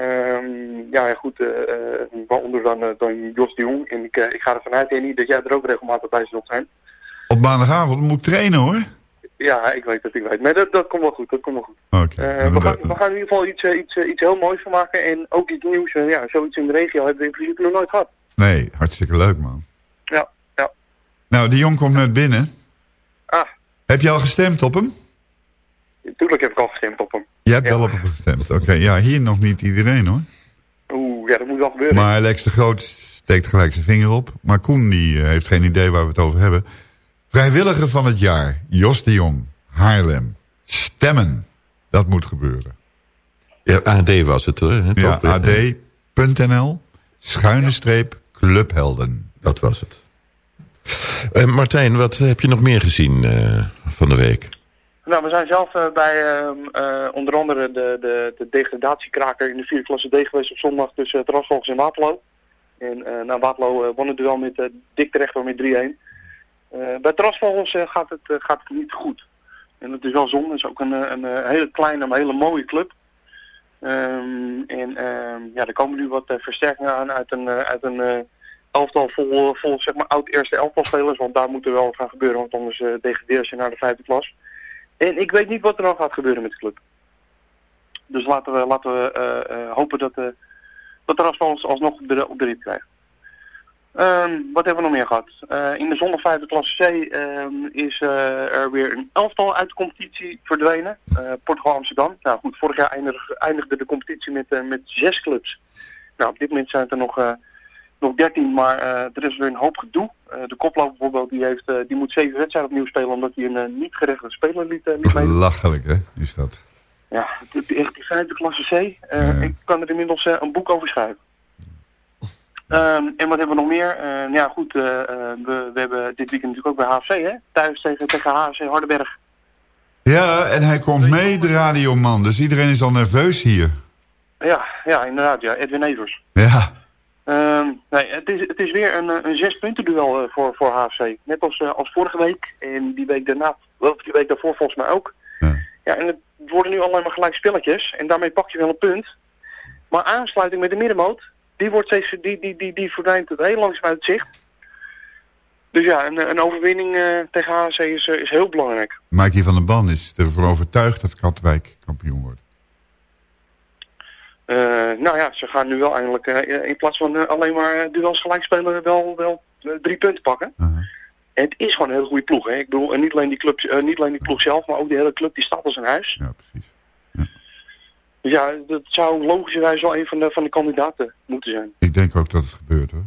Speaker 12: ja, goed, eh, eh, waaronder dan, eh, dan Jos de Jong. En ik, eh, ik ga ervan uit, Henny, dat jij er ook regelmatig bij zult zijn.
Speaker 5: Op maandagavond moet ik trainen, hoor.
Speaker 12: Ja, ik weet het, ik weet. Maar dat, dat komt wel goed, dat komt wel goed. Eh, we, gaan, we gaan in ieder geval iets, eh, iets, eh, iets heel moois van maken. En ook iets nieuws. ja, zoiets in de regio hebben we in principe nog nooit gehad.
Speaker 5: Nee, hartstikke leuk, man.
Speaker 12: Ja, ja.
Speaker 5: Nou, die Jong komt net binnen.
Speaker 12: Ah.
Speaker 5: Heb je al gestemd op hem?
Speaker 12: Natuurlijk heb ik al gestemd op hem.
Speaker 5: Je hebt wel op hem gestemd. Oké, ja, hier nog niet iedereen, hoor.
Speaker 12: Oeh, ja, dat moet wel gebeuren.
Speaker 5: Maar Lex de Groot steekt gelijk zijn vinger op. Maar Koen die, heeft geen idee waar we het over hebben. Vrijwilliger van het jaar, Jos de Jong, Haarlem. Stemmen, dat moet gebeuren.
Speaker 6: Ja, AD was het, hè?
Speaker 5: Ja,
Speaker 6: Toch? eh,
Speaker 5: ad.nl, schuine streep, clubhelden.
Speaker 6: Dat was het. Eh, Martijn, wat heb je nog meer gezien eh, van de week?
Speaker 12: Nou, we zijn zelf eh, bij ehm, eh, onder andere de, de, de degradatiekraker in de vierde klasse D geweest op zondag tussen uh, Trasvolgens en Waterloo. En uh, nou, Waterloo uh, won het duel met uh, dik terecht met 3-1. Uh, bij Trasvolgens gaat, het, gaat het niet goed. En dat is wel zonde. Het is ook een, een, hele kleine, maar hele mooie club. Um, en um, ja, er komen nu wat versterkingen aan uit een, uit een elftal vol, vol zeg maar, oud eerste elftal spelers. Want daar moet er wel gaan gebeuren, want anders degradeer je naar de vijfde klas. En ik weet niet wat er dan gaat gebeuren met de club. Dus laten we, laten we uh, uh, hopen dat, uh, dat alsnog op de, op de rit krijgt. Um, wat hebben we nog meer gehad? in de zondag vijfde klasse C um, is er weer een elftal uit de competitie verdwenen. Portugal Amsterdam. Nou goed, vorig jaar eindigde, eindigde de competitie met, met zes clubs. Nou, op dit moment zijn het er nog, nog dertien, maar er is weer een hoop gedoe. Eh, de koploper bijvoorbeeld, die, heeft, eh, die moet zeven wedstrijden opnieuw spelen omdat hij een eh, niet gerechte speler liet, uh, liet meedoen.
Speaker 5: Lachelijk, hè, is dat.
Speaker 12: Ja, het echt die vijfde klasse C. Eh, Ik kan er inmiddels eh, een boek over schrijven. Ehm, en wat hebben we nog meer? Eh, nou ja, goed, eh, eh, we, we hebben dit weekend natuurlijk ook bij HFC, hè? Thuis tegen, tegen HFC Hardenberg.
Speaker 5: Ja, en hij komt mee, de radioman. Dus iedereen is al nerveus hier.
Speaker 12: Ja, ja, inderdaad, ja. Edwin Evers.
Speaker 5: Ja,
Speaker 12: Ehm, nee, het is, het is weer een, eh, een zes punten duel voor, voor HFC. Net als, als vorige week en die week daarna, of die week daarvoor volgens mij ook. Ja, en het worden nu alleen maar gelijk spelletjes en daarmee pak je wel een punt. Maar aansluiting met de middenmoot, die, wordt steeds, die, die, die, die verdwijnt het heel langzaam uit het zicht. Dus ja, een, een overwinning eh, tegen HFC is, eh, is heel belangrijk.
Speaker 5: Mikey van den Ban is ervoor overtuigd dat Katwijk kampioen wordt.
Speaker 12: Eh, nou ja, ze gaan nu wel eindelijk in plaats van alleen maar duels gelijk spelen wel, wel drie punten pakken. En het is gewoon een hele goede ploeg. Hè? Ik bedoel, en niet alleen, die club, niet alleen die ploeg zelf, maar ook die hele club die staat als een huis.
Speaker 5: Ja, precies.
Speaker 12: Ja, dat zou logischerwijs wel een van de, van de kandidaten moeten zijn.
Speaker 5: Ik denk ook dat het gebeurt, hoor.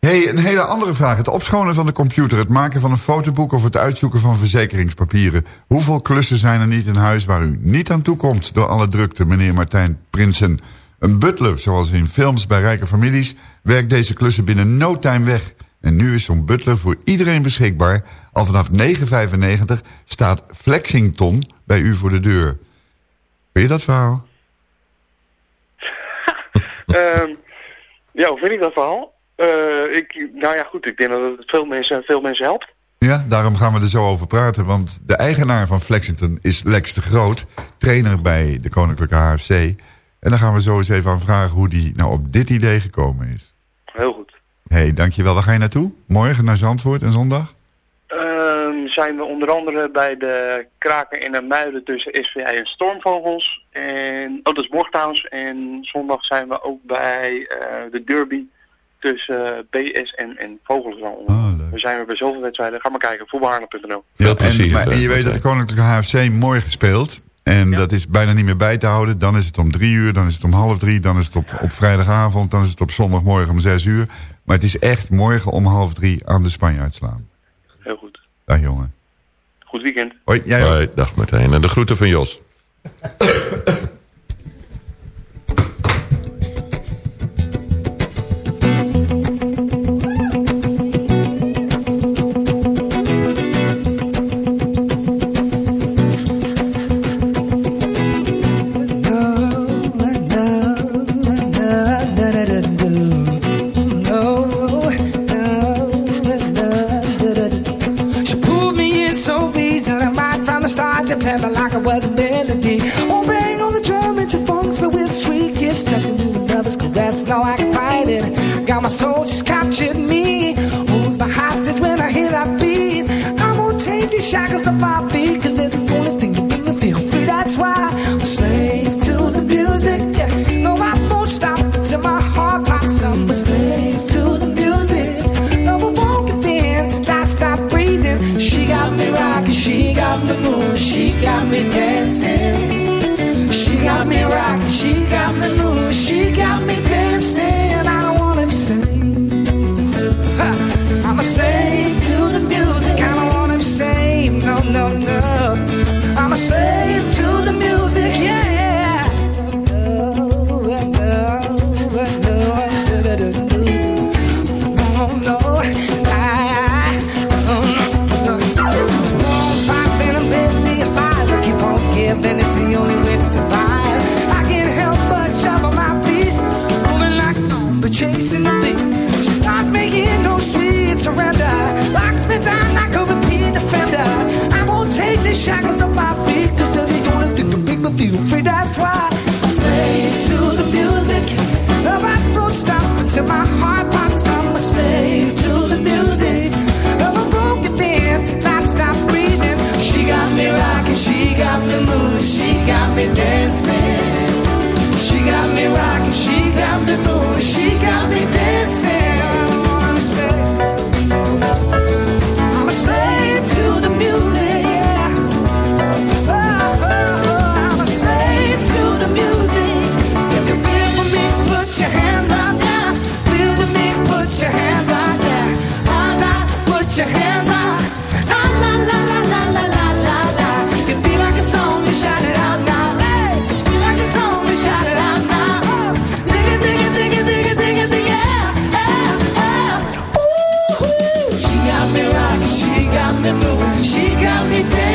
Speaker 5: hey, een hele andere vraag. Het opschonen van de computer, het maken van een fotoboek... of het uitzoeken van verzekeringspapieren. Hoeveel klussen zijn er niet in huis waar u niet aan toe komt... door alle drukte, meneer Martijn Prinsen? Een butler, zoals in films bij rijke families... werkt deze klussen binnen no time weg. En nu is zo'n butler voor iedereen beschikbaar. Al vanaf 9,95 staat Flexington bij u voor de deur. Weet je dat verhaal?
Speaker 12: Ehm, ja, hoe vind ik dat verhaal? Eh, ik, nou ja, goed, ik denk dat het veel mensen, veel mensen helpt.
Speaker 5: Ja, daarom gaan we er zo over praten. Want de eigenaar van Flexington is Lex de Groot. Trainer bij de Koninklijke HFC. En dan gaan we zo eens even aan vragen hoe die nou op dit idee gekomen is.
Speaker 12: Heel goed.
Speaker 5: Hé, hey, dankjewel. Waar ga je naartoe? Morgen naar Zandvoort en zondag?
Speaker 12: Zijn we onder andere bij de kraken in de muiden tussen SVI en Stormvogels. En, oh, dat is morgen trouwens. En zondag zijn we ook bij eh, de derby tussen BS en, en Vogelsrand. we zijn weer bij zoveel wedstrijden. Ga maar kijken, voetbalhaarlem.nl.
Speaker 5: Ja, en, maar, en je weet dat de Koninklijke HFC morgen speelt. En dat is bijna niet meer bij te houden. Dan is het om drie uur, dan is het om half drie, dan is het op, op vrijdagavond, dan is het op zondagmorgen om zes uur. Maar het is echt morgen om half drie aan de Spanje uitslaan. Dag jongen.
Speaker 12: Goed weekend.
Speaker 5: Hoi, jij.
Speaker 6: Hoi, dag Martijn. En de groeten van Jos.
Speaker 13: Caress. No, I can fight it. Got my soul, she's captured me. Who's my hostage when I hear that beat. I won't take these shackles That's why I slave to the music. No, I won't stop until my heart pops. I'm a slave to the music. No, I won't give in I stop breathing. She got me rocking, she got me moving, she got me dancing. She got me rocking, she got me moving, she got me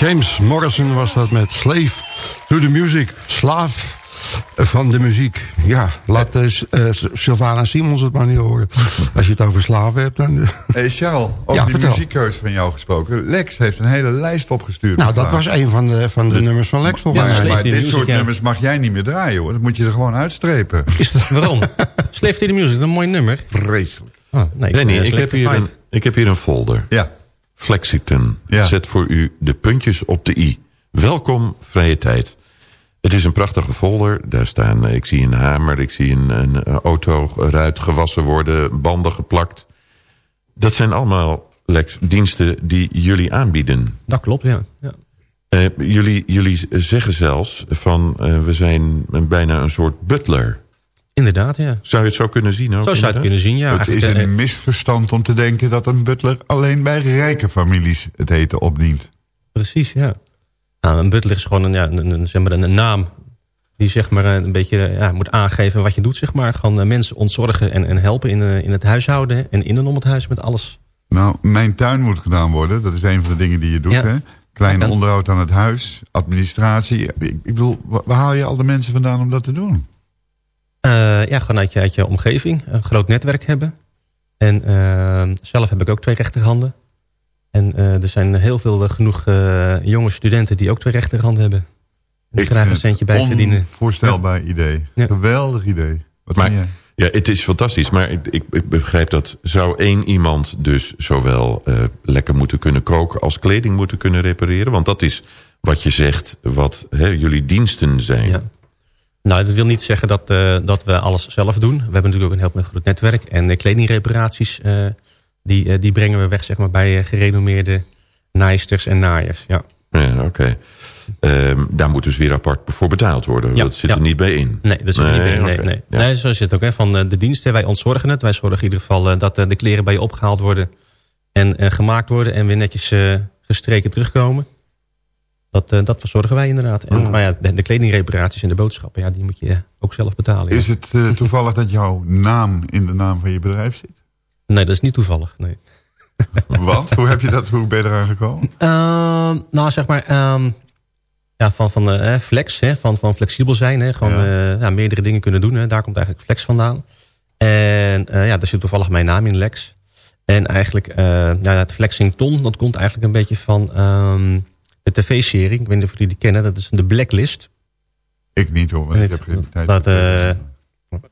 Speaker 4: James Morrison was dat met Slave to the Music. Slaaf van de muziek. Ja, laat eh, S- eh, Sylvana Simons het maar niet horen. Als je het over slaven hebt, dan...
Speaker 5: Hey Charles, over
Speaker 4: Ja,
Speaker 5: die muziekkeus van jou gesproken. Lex heeft een hele lijst opgestuurd.
Speaker 4: Nou, dat was een van de, van de nummers van Lex volgens
Speaker 5: Ja,
Speaker 4: mij.
Speaker 5: maar dit
Speaker 7: Music,
Speaker 5: soort
Speaker 7: ja.
Speaker 5: nummers mag jij niet meer draaien hoor. Dat moet je er gewoon uitstrepen.
Speaker 7: Waarom? Slave to the Music, een mooi nummer.
Speaker 5: Vreselijk.
Speaker 7: Oh, nee,
Speaker 6: Nee, nee,
Speaker 7: eh,
Speaker 6: ik heb, hier een, ik heb hier een folder.
Speaker 5: Ja.
Speaker 6: Flexington.
Speaker 5: Ja.
Speaker 6: Zet voor u de puntjes op de i. Welkom, vrije tijd. Het is een prachtige folder. Daar staan, eh, ik zie een hamer, ik zie een, een eh, autoruit gewassen worden, banden geplakt. Dat zijn allemaal Lex, diensten die jullie aanbieden.
Speaker 7: Dat klopt, ja. ja.
Speaker 6: Eh, jullie, jullie zeggen zelfs van eh, we zijn een- bijna een soort butler.
Speaker 7: Inderdaad, ja.
Speaker 6: Zou je het zo kunnen zien? Ook,
Speaker 7: Zo zou je het kunnen zien, ja.
Speaker 5: het is
Speaker 7: Eigenlijk, eh,
Speaker 5: een misverstand om te denken dat een butler alleen bij rijke families het eten opdient.
Speaker 7: Precies, ja. Nou, een butler is gewoon een, ja, een, een, zeg maar een, een naam die zeg maar een beetje eh, ja, moet aangeven wat je doet. Zeg maar. Gewoon eh, mensen ontzorgen en, en helpen in, eh, in het huishouden en in en om het huis met alles.
Speaker 5: Nou, mijn tuin moet gedaan worden. Dat is een van de dingen die je doet.
Speaker 7: Ja.
Speaker 5: Hè? Kleine
Speaker 7: Ja.
Speaker 5: onderhoud aan het huis, administratie. Ik, ik bedoel, wa- waar haal je al de mensen vandaan om dat te doen?
Speaker 7: Eh, ja, gewoon uit je, uit je omgeving. Een groot netwerk hebben. En eh, zelf heb ik ook twee rechterhanden. En eh, er zijn heel veel genoeg eh, jonge studenten die ook twee rechterhanden hebben. En die krijgen een centje bij verdienen.
Speaker 5: Onvoorstelbaar idee.
Speaker 7: Ja.
Speaker 5: Geweldig idee. Wat
Speaker 6: Maar-
Speaker 5: vind jij?
Speaker 6: Ja, het is fantastisch. Maar ik, ik, ik begrijp dat zou één iemand dus zowel eh, lekker moeten kunnen koken... als kleding moeten kunnen repareren? Want dat is wat je zegt, wat hè, jullie diensten zijn.
Speaker 7: Ja. Nou, dat wil niet zeggen dat, eh, dat we alles zelf doen. We hebben natuurlijk ook een heel groot netwerk. En de kledingreparaties, eh, die, eh, die brengen we weg zeg maar, bij gerenommeerde naaisters en naaiers. Ja.
Speaker 6: Ja, oké. Ehm, daar moet dus weer apart voor betaald worden.
Speaker 7: Ja,
Speaker 6: dat zit
Speaker 7: ja.
Speaker 6: er niet bij in.
Speaker 7: Nee, dat zit er niet in. Nee, nee.
Speaker 6: Ja.
Speaker 7: nee, zo is het ook. Hè. Van de diensten, wij ontzorgen het. Wij zorgen in ieder geval dat de kleren bij je opgehaald worden. En gemaakt worden en weer netjes gestreken terugkomen. Dat, eh, dat verzorgen wij inderdaad. En,
Speaker 5: Ah.
Speaker 7: Maar ja, de, de kledingreparaties en de boodschappen, ja, die moet je eh, ook zelf betalen. ja.
Speaker 5: Is het eh, toevallig dat jouw naam in de naam van je bedrijf zit?
Speaker 7: Nee, dat is niet toevallig. Nee.
Speaker 5: Want? Hoe, heb je dat, hoe ben je eraan gekomen?
Speaker 7: Ehm, nou, zeg maar, ehm, ja, van, van flex, hè, van, van flexibel zijn. Hè, gewoon
Speaker 5: Ja.
Speaker 7: ja, meerdere dingen kunnen doen. Hè, daar komt eigenlijk flex vandaan. En ja, daar zit toevallig mijn naam in, Lex. En eigenlijk, nou, het flexing ton, dat komt eigenlijk een beetje van ehm, de tv-serie. Ik weet niet of jullie die kennen, dat is de Blacklist.
Speaker 5: Ik niet hoor, want ik heb geen tijd.
Speaker 7: Dat, eh,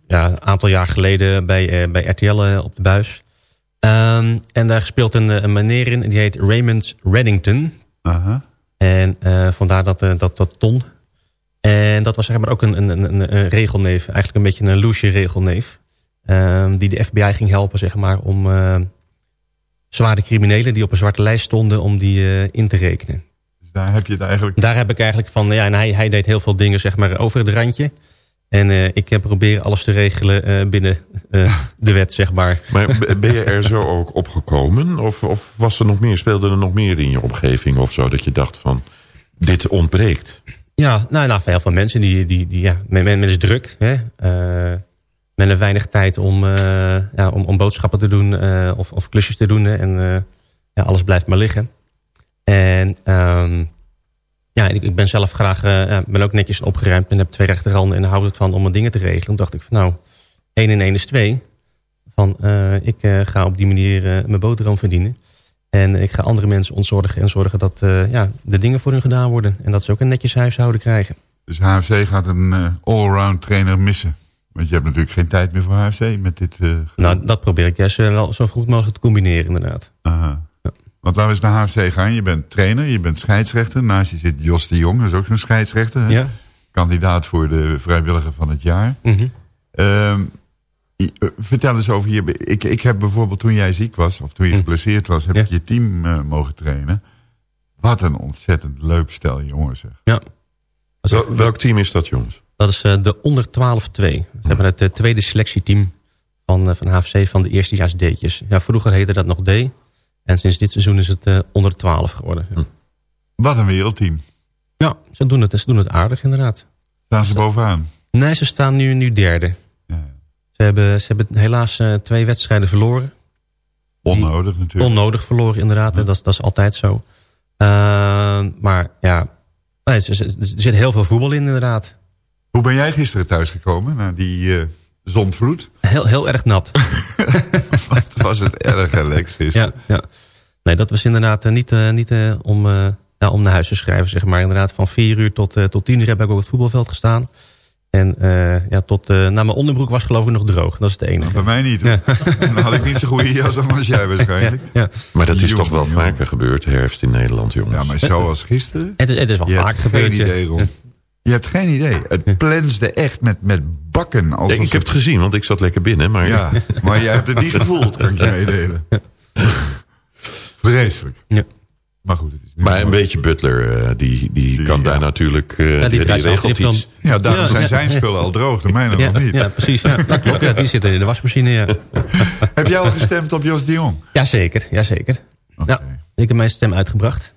Speaker 7: ja, een aantal jaar geleden bij, eh, bij RTL eh, op de buis. Ehm, en daar speelt een, een meneer in, die heet Raymond Reddington.
Speaker 5: Aha.
Speaker 7: En vandaar dat, dat, dat ton. En dat was zeg maar ook een, een, een, een regelneef. Eigenlijk een beetje een loesje regelneef. Ehm, die de FBI ging helpen zeg maar, om zware criminelen die op een zwarte lijst stonden... om die in te rekenen.
Speaker 5: Daar heb je het eigenlijk...
Speaker 7: Daar heb ik eigenlijk van... Ja, en hij, hij deed heel veel dingen zeg maar, over het randje. En eh, ik heb proberen alles te regelen eh, binnen eh, de wet, zeg maar.
Speaker 6: Maar ben je er zo ook op gekomen? Of, of was er nog meer, speelde er nog meer in je omgeving of zo... dat je dacht van, dit ontbreekt?
Speaker 7: Ja, nou, nou heel veel mensen die, die, die ja, men, is druk. Hè? Eh, men heeft weinig tijd om, eh, ja, om, om boodschappen te doen eh, of, of klusjes te doen. hè. En eh, ja, alles blijft maar liggen. En ehm, ja, ik, ik ben zelf graag, eh, ben ook netjes opgeruimd en heb twee rechterhanden en hou het van om mijn dingen te regelen. Toen dacht ik van nou, één en één is twee. Van eh, ik eh, ga op die manier mijn boterham verdienen. En ik ga andere mensen ontzorgen en zorgen dat ja, de dingen voor hun gedaan worden. En dat ze ook een netjes huishouden krijgen.
Speaker 5: Dus HFC gaat een allround trainer missen. Want je hebt natuurlijk geen tijd meer voor HFC met dit...
Speaker 7: Nou, dat probeer ik juist wel zo goed mogelijk te combineren inderdaad.
Speaker 5: Aha. Want laten we eens naar HFC gaan. Je bent trainer, je bent scheidsrechter. Naast je zit Jos de Jong, dat is ook zo'n scheidsrechter. hè?
Speaker 7: Ja.
Speaker 5: Kandidaat voor de vrijwilliger van het jaar.
Speaker 7: Mhm.
Speaker 5: Ehm, eh, vertel eens over je... Ik, ik heb bijvoorbeeld toen jij ziek was, of toen
Speaker 7: Mhm.
Speaker 5: je geblesseerd was... heb ik je team eh, mogen trainen. Wat een ontzettend leuk stel jongens. Zeg.
Speaker 7: Ja.
Speaker 6: Wel- welk team is dat, jongens?
Speaker 7: Dat is eh, de onder 12-2. Ze hebben het tweede selectieteam van, van HFC van de eerstejaars D'tjes. Ja, vroeger heette dat nog D. En sinds dit seizoen is het eh, onder 12 geworden. Ja.
Speaker 5: Wat een wereldteam.
Speaker 7: Ja, ze doen het, ze doen het aardig inderdaad.
Speaker 5: Staan ze bovenaan?
Speaker 7: Nee, ze staan nu, nu derde. Ze, hebben, ze hebben helaas eh, twee wedstrijden verloren.
Speaker 5: Onnodig natuurlijk.
Speaker 7: Onnodig verloren inderdaad, dat, is- dat is altijd zo. Eh, maar ja, nee, er, zit heel veel voetbal in inderdaad.
Speaker 5: Hoe ben jij gisteren thuisgekomen na die zondvloed?
Speaker 7: Heel, heel erg nat.
Speaker 5: Wat was het erg, gisteren?
Speaker 7: Ja, ja. Nee, dat was inderdaad eh, niet, eh, niet eh, om, eh, ja, om naar huis te schrijven, zeg maar. Inderdaad, van vier uur tot, eh, tot tien uur heb ik ook op het voetbalveld gestaan. En eh, ja, tot, eh nou, mijn onderbroek was geloof ik nog droog. Dat is het enige.
Speaker 5: Bij mij niet. Dan had ik niet zo'n goede jas aan als jij waarschijnlijk.
Speaker 7: Ja.
Speaker 6: Maar dat is
Speaker 5: Jongen,
Speaker 6: toch wel
Speaker 5: jongen.
Speaker 6: vaker gebeurd, herfst in Nederland, jongens.
Speaker 5: Ja, maar zoals gisteren.
Speaker 7: Het is, het is wel
Speaker 5: Je
Speaker 7: vaak gebeurd.
Speaker 5: geen idee, Ron. Je hebt geen idee. Het plensde echt met, met bakken. Alsof
Speaker 6: ik heb het gezien, want ik zat lekker binnen. Maar...
Speaker 5: Ja, maar jij hebt het niet gevoeld, kan ik je meedelen. Vreselijk.
Speaker 7: Ja.
Speaker 5: Maar goed, het is
Speaker 6: Maar een beetje Butler, eh, die, die kan daar natuurlijk... eh,
Speaker 7: die
Speaker 6: die, regelt iets.
Speaker 5: Ja, daarom
Speaker 7: Ja,
Speaker 5: zijn
Speaker 7: ja.
Speaker 5: zijn spullen al droog, de mijne
Speaker 7: Ja,
Speaker 5: nog niet.
Speaker 7: ja, precies. Ja, dat klopt. Ja, die zitten in de wasmachine, ja.
Speaker 5: Heb jij al gestemd op Jos de Jong?
Speaker 7: Jazeker, jazeker.
Speaker 5: Oké.
Speaker 7: Ja, ik heb mijn stem uitgebracht.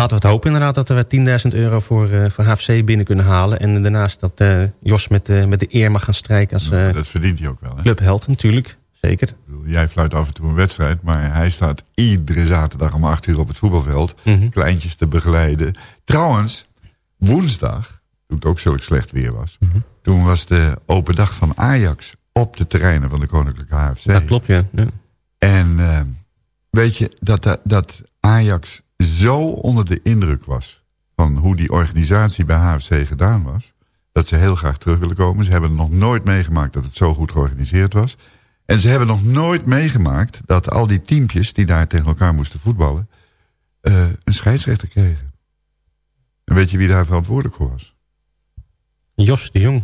Speaker 7: Laten we het hopen inderdaad dat we 10.000 euro voor, eh, voor HFC binnen kunnen halen. En daarnaast dat eh, Jos met, eh, met de eer mag gaan strijken als
Speaker 5: Dat verdient hij ook wel. Hè?
Speaker 7: clubheld natuurlijk. Zeker.
Speaker 5: Jij fluit af en toe een wedstrijd, maar hij staat iedere zaterdag om acht uur op het voetbalveld.
Speaker 7: Mhm.
Speaker 5: Kleintjes te begeleiden. Trouwens, woensdag, toen het ook zo slecht weer was.
Speaker 7: Mhm.
Speaker 5: Toen was de open dag van Ajax op de terreinen van de Koninklijke HFC.
Speaker 7: Dat klopt, ja. ja.
Speaker 5: En weet je, dat, dat Ajax zo onder de indruk was van hoe die organisatie bij HFC gedaan was. Dat ze heel graag terug willen komen. Ze hebben nog nooit meegemaakt dat het zo goed georganiseerd was. En ze hebben nog nooit meegemaakt dat al die teampjes die daar tegen elkaar moesten voetballen... eh, een scheidsrechter kregen. En weet je wie daar verantwoordelijk voor was?
Speaker 7: Jos de Jong.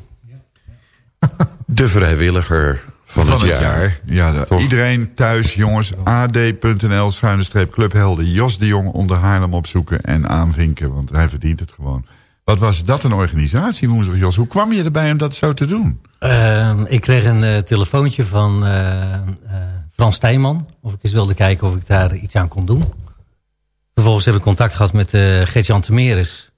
Speaker 6: De vrijwilliger van, het, jaar.
Speaker 5: Ja,
Speaker 6: Toch?
Speaker 5: iedereen thuis, jongens. ad.nl, schuine streep, clubhelden. Jos de Jong onder Haarlem opzoeken en aanvinken. Want hij verdient het gewoon. Wat was dat een organisatie, woensdag, Jos? Hoe kwam je erbij om dat zo te doen?
Speaker 14: Ehm, ik kreeg een eh, telefoontje van eh, eh, Frans Stijman. Of ik eens wilde kijken of ik daar iets aan kon doen. Vervolgens heb ik contact gehad met uh, Gert-Jan Temeris.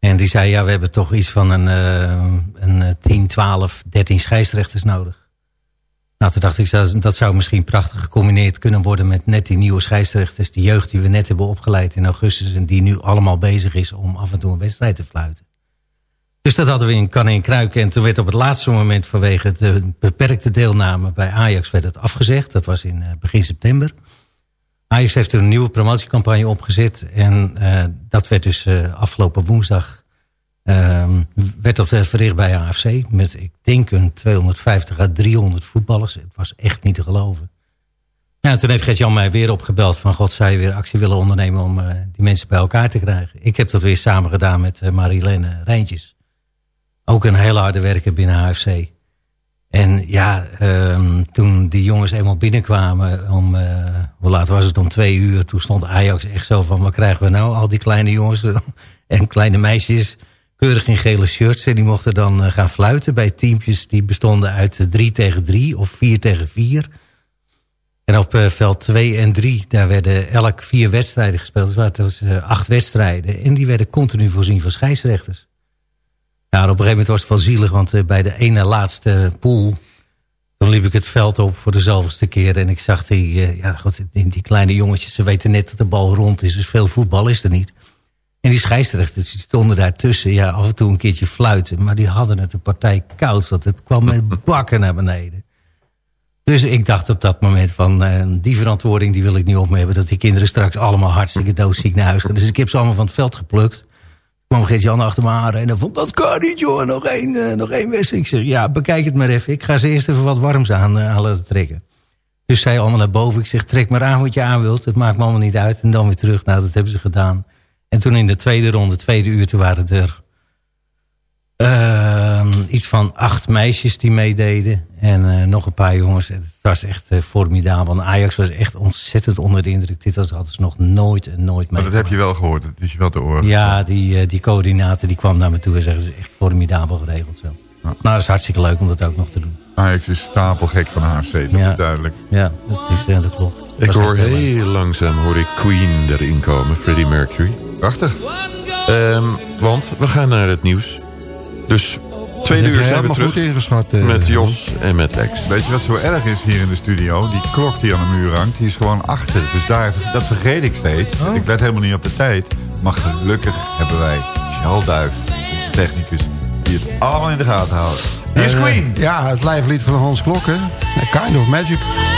Speaker 14: En die zei, ja, we hebben toch iets van een, eh, een eh, 10, 12, 13 scheidsrechters nodig. Nou, toen dacht ik, dat, dat zou misschien prachtig gecombineerd kunnen worden... met net die nieuwe scheidsrechters, die jeugd die we net hebben opgeleid in augustus... en die nu allemaal bezig is om af en toe een wedstrijd te fluiten. Dus dat hadden we in Kannen en Kruiken. En toen werd op het laatste moment vanwege de beperkte deelname bij Ajax werd het afgezegd. Dat was in uh, begin september. Ajax heeft een nieuwe promotiecampagne opgezet. En uh, dat werd dus uh, afgelopen woensdag uh, werd dat verricht bij AFC. Met ik denk een 250 à 300 voetballers. Het was echt niet te geloven. Ja, toen heeft Gert-Jan mij weer opgebeld van... God, zou je weer actie willen ondernemen om uh, die mensen bij elkaar te krijgen. Ik heb dat weer samen gedaan met uh, Marilene Rijntjes. Ook een hele harde werker binnen AFC. En ja, um, toen die jongens eenmaal binnenkwamen... om uh, hoe laat was het, om twee uur... toen stond Ajax echt zo van... wat krijgen we nou, al die kleine jongens en kleine meisjes... keurig in gele shirts. En die mochten dan uh, gaan fluiten bij teampjes... die bestonden uit drie tegen drie of vier tegen vier... En op uh, veld 2 en 3, daar werden elk vier wedstrijden gespeeld. Dus het was acht wedstrijden. En die werden continu voorzien van scheidsrechters. Nou, op een gegeven moment was het wel zielig, want bij de ene laatste pool... dan liep ik het veld op voor de zoveelste keer. En ik zag die, ja, god, die kleine jongetjes, ze weten net dat de bal rond is. Dus veel voetbal is er niet. En die scheidsrechters die stonden daartussen, ja, af en toe een keertje fluiten. Maar die hadden het een partij koud, want het kwam met bakken naar beneden. Dus ik dacht op dat moment van uh, die verantwoording die wil ik niet op me hebben. Dat die kinderen straks allemaal hartstikke doodziek naar huis gaan. Dus ik heb ze allemaal van het veld geplukt. kwam Geert-Jan achter me aan en dan vond dat kan niet joh, nog één, uh, nog één wedstrijd. Ik zeg, ja, bekijk het maar even. Ik ga ze eerst even wat warms aan, uh, aan laten trekken. Dus zij allemaal naar boven. Ik zeg, trek maar aan wat je aan wilt. Het maakt me allemaal niet uit. En dan weer terug. Nou, dat hebben ze gedaan. En toen in de tweede ronde, tweede uur, toen waren er... Uh, iets van acht meisjes die meededen. En uh, nog een paar jongens. Het was echt uh, formidabel. Ajax was echt ontzettend onder de indruk. Dit was, ze nog nooit en nooit.
Speaker 5: Maar dat heb je wel gehoord. Dat is je wel te oren.
Speaker 14: Ja, die, die coördinator die kwam naar me toe en zei... het is echt formidabel geregeld zo. Ja. Nou, dat is hartstikke leuk om dat ook nog te doen.
Speaker 5: Ajax is stapelgek van AFC, dat
Speaker 14: ja.
Speaker 5: is duidelijk.
Speaker 14: Ja, dat, is, dat klopt.
Speaker 6: Ik hoor heel langzaam hoor ik Queen erin komen, Freddie Mercury.
Speaker 5: Prachtig.
Speaker 6: Um, want we gaan naar het nieuws. Dus tweede uur zijn we terug
Speaker 8: ingeschat,
Speaker 6: uh, met Jos en met Lex.
Speaker 5: Weet je wat zo erg is hier in de studio? Die klok die aan de muur hangt, die is gewoon achter. Dus daar, dat vergeet ik steeds. Oh. Ik let helemaal niet op de tijd. Maar gelukkig hebben wij Charles Duif, onze technicus, die het allemaal in de gaten houdt. Hier is Queen.
Speaker 8: Uh, ja, het lijflied van Hans Klokken. Kind of Magic.
Speaker 4: magic,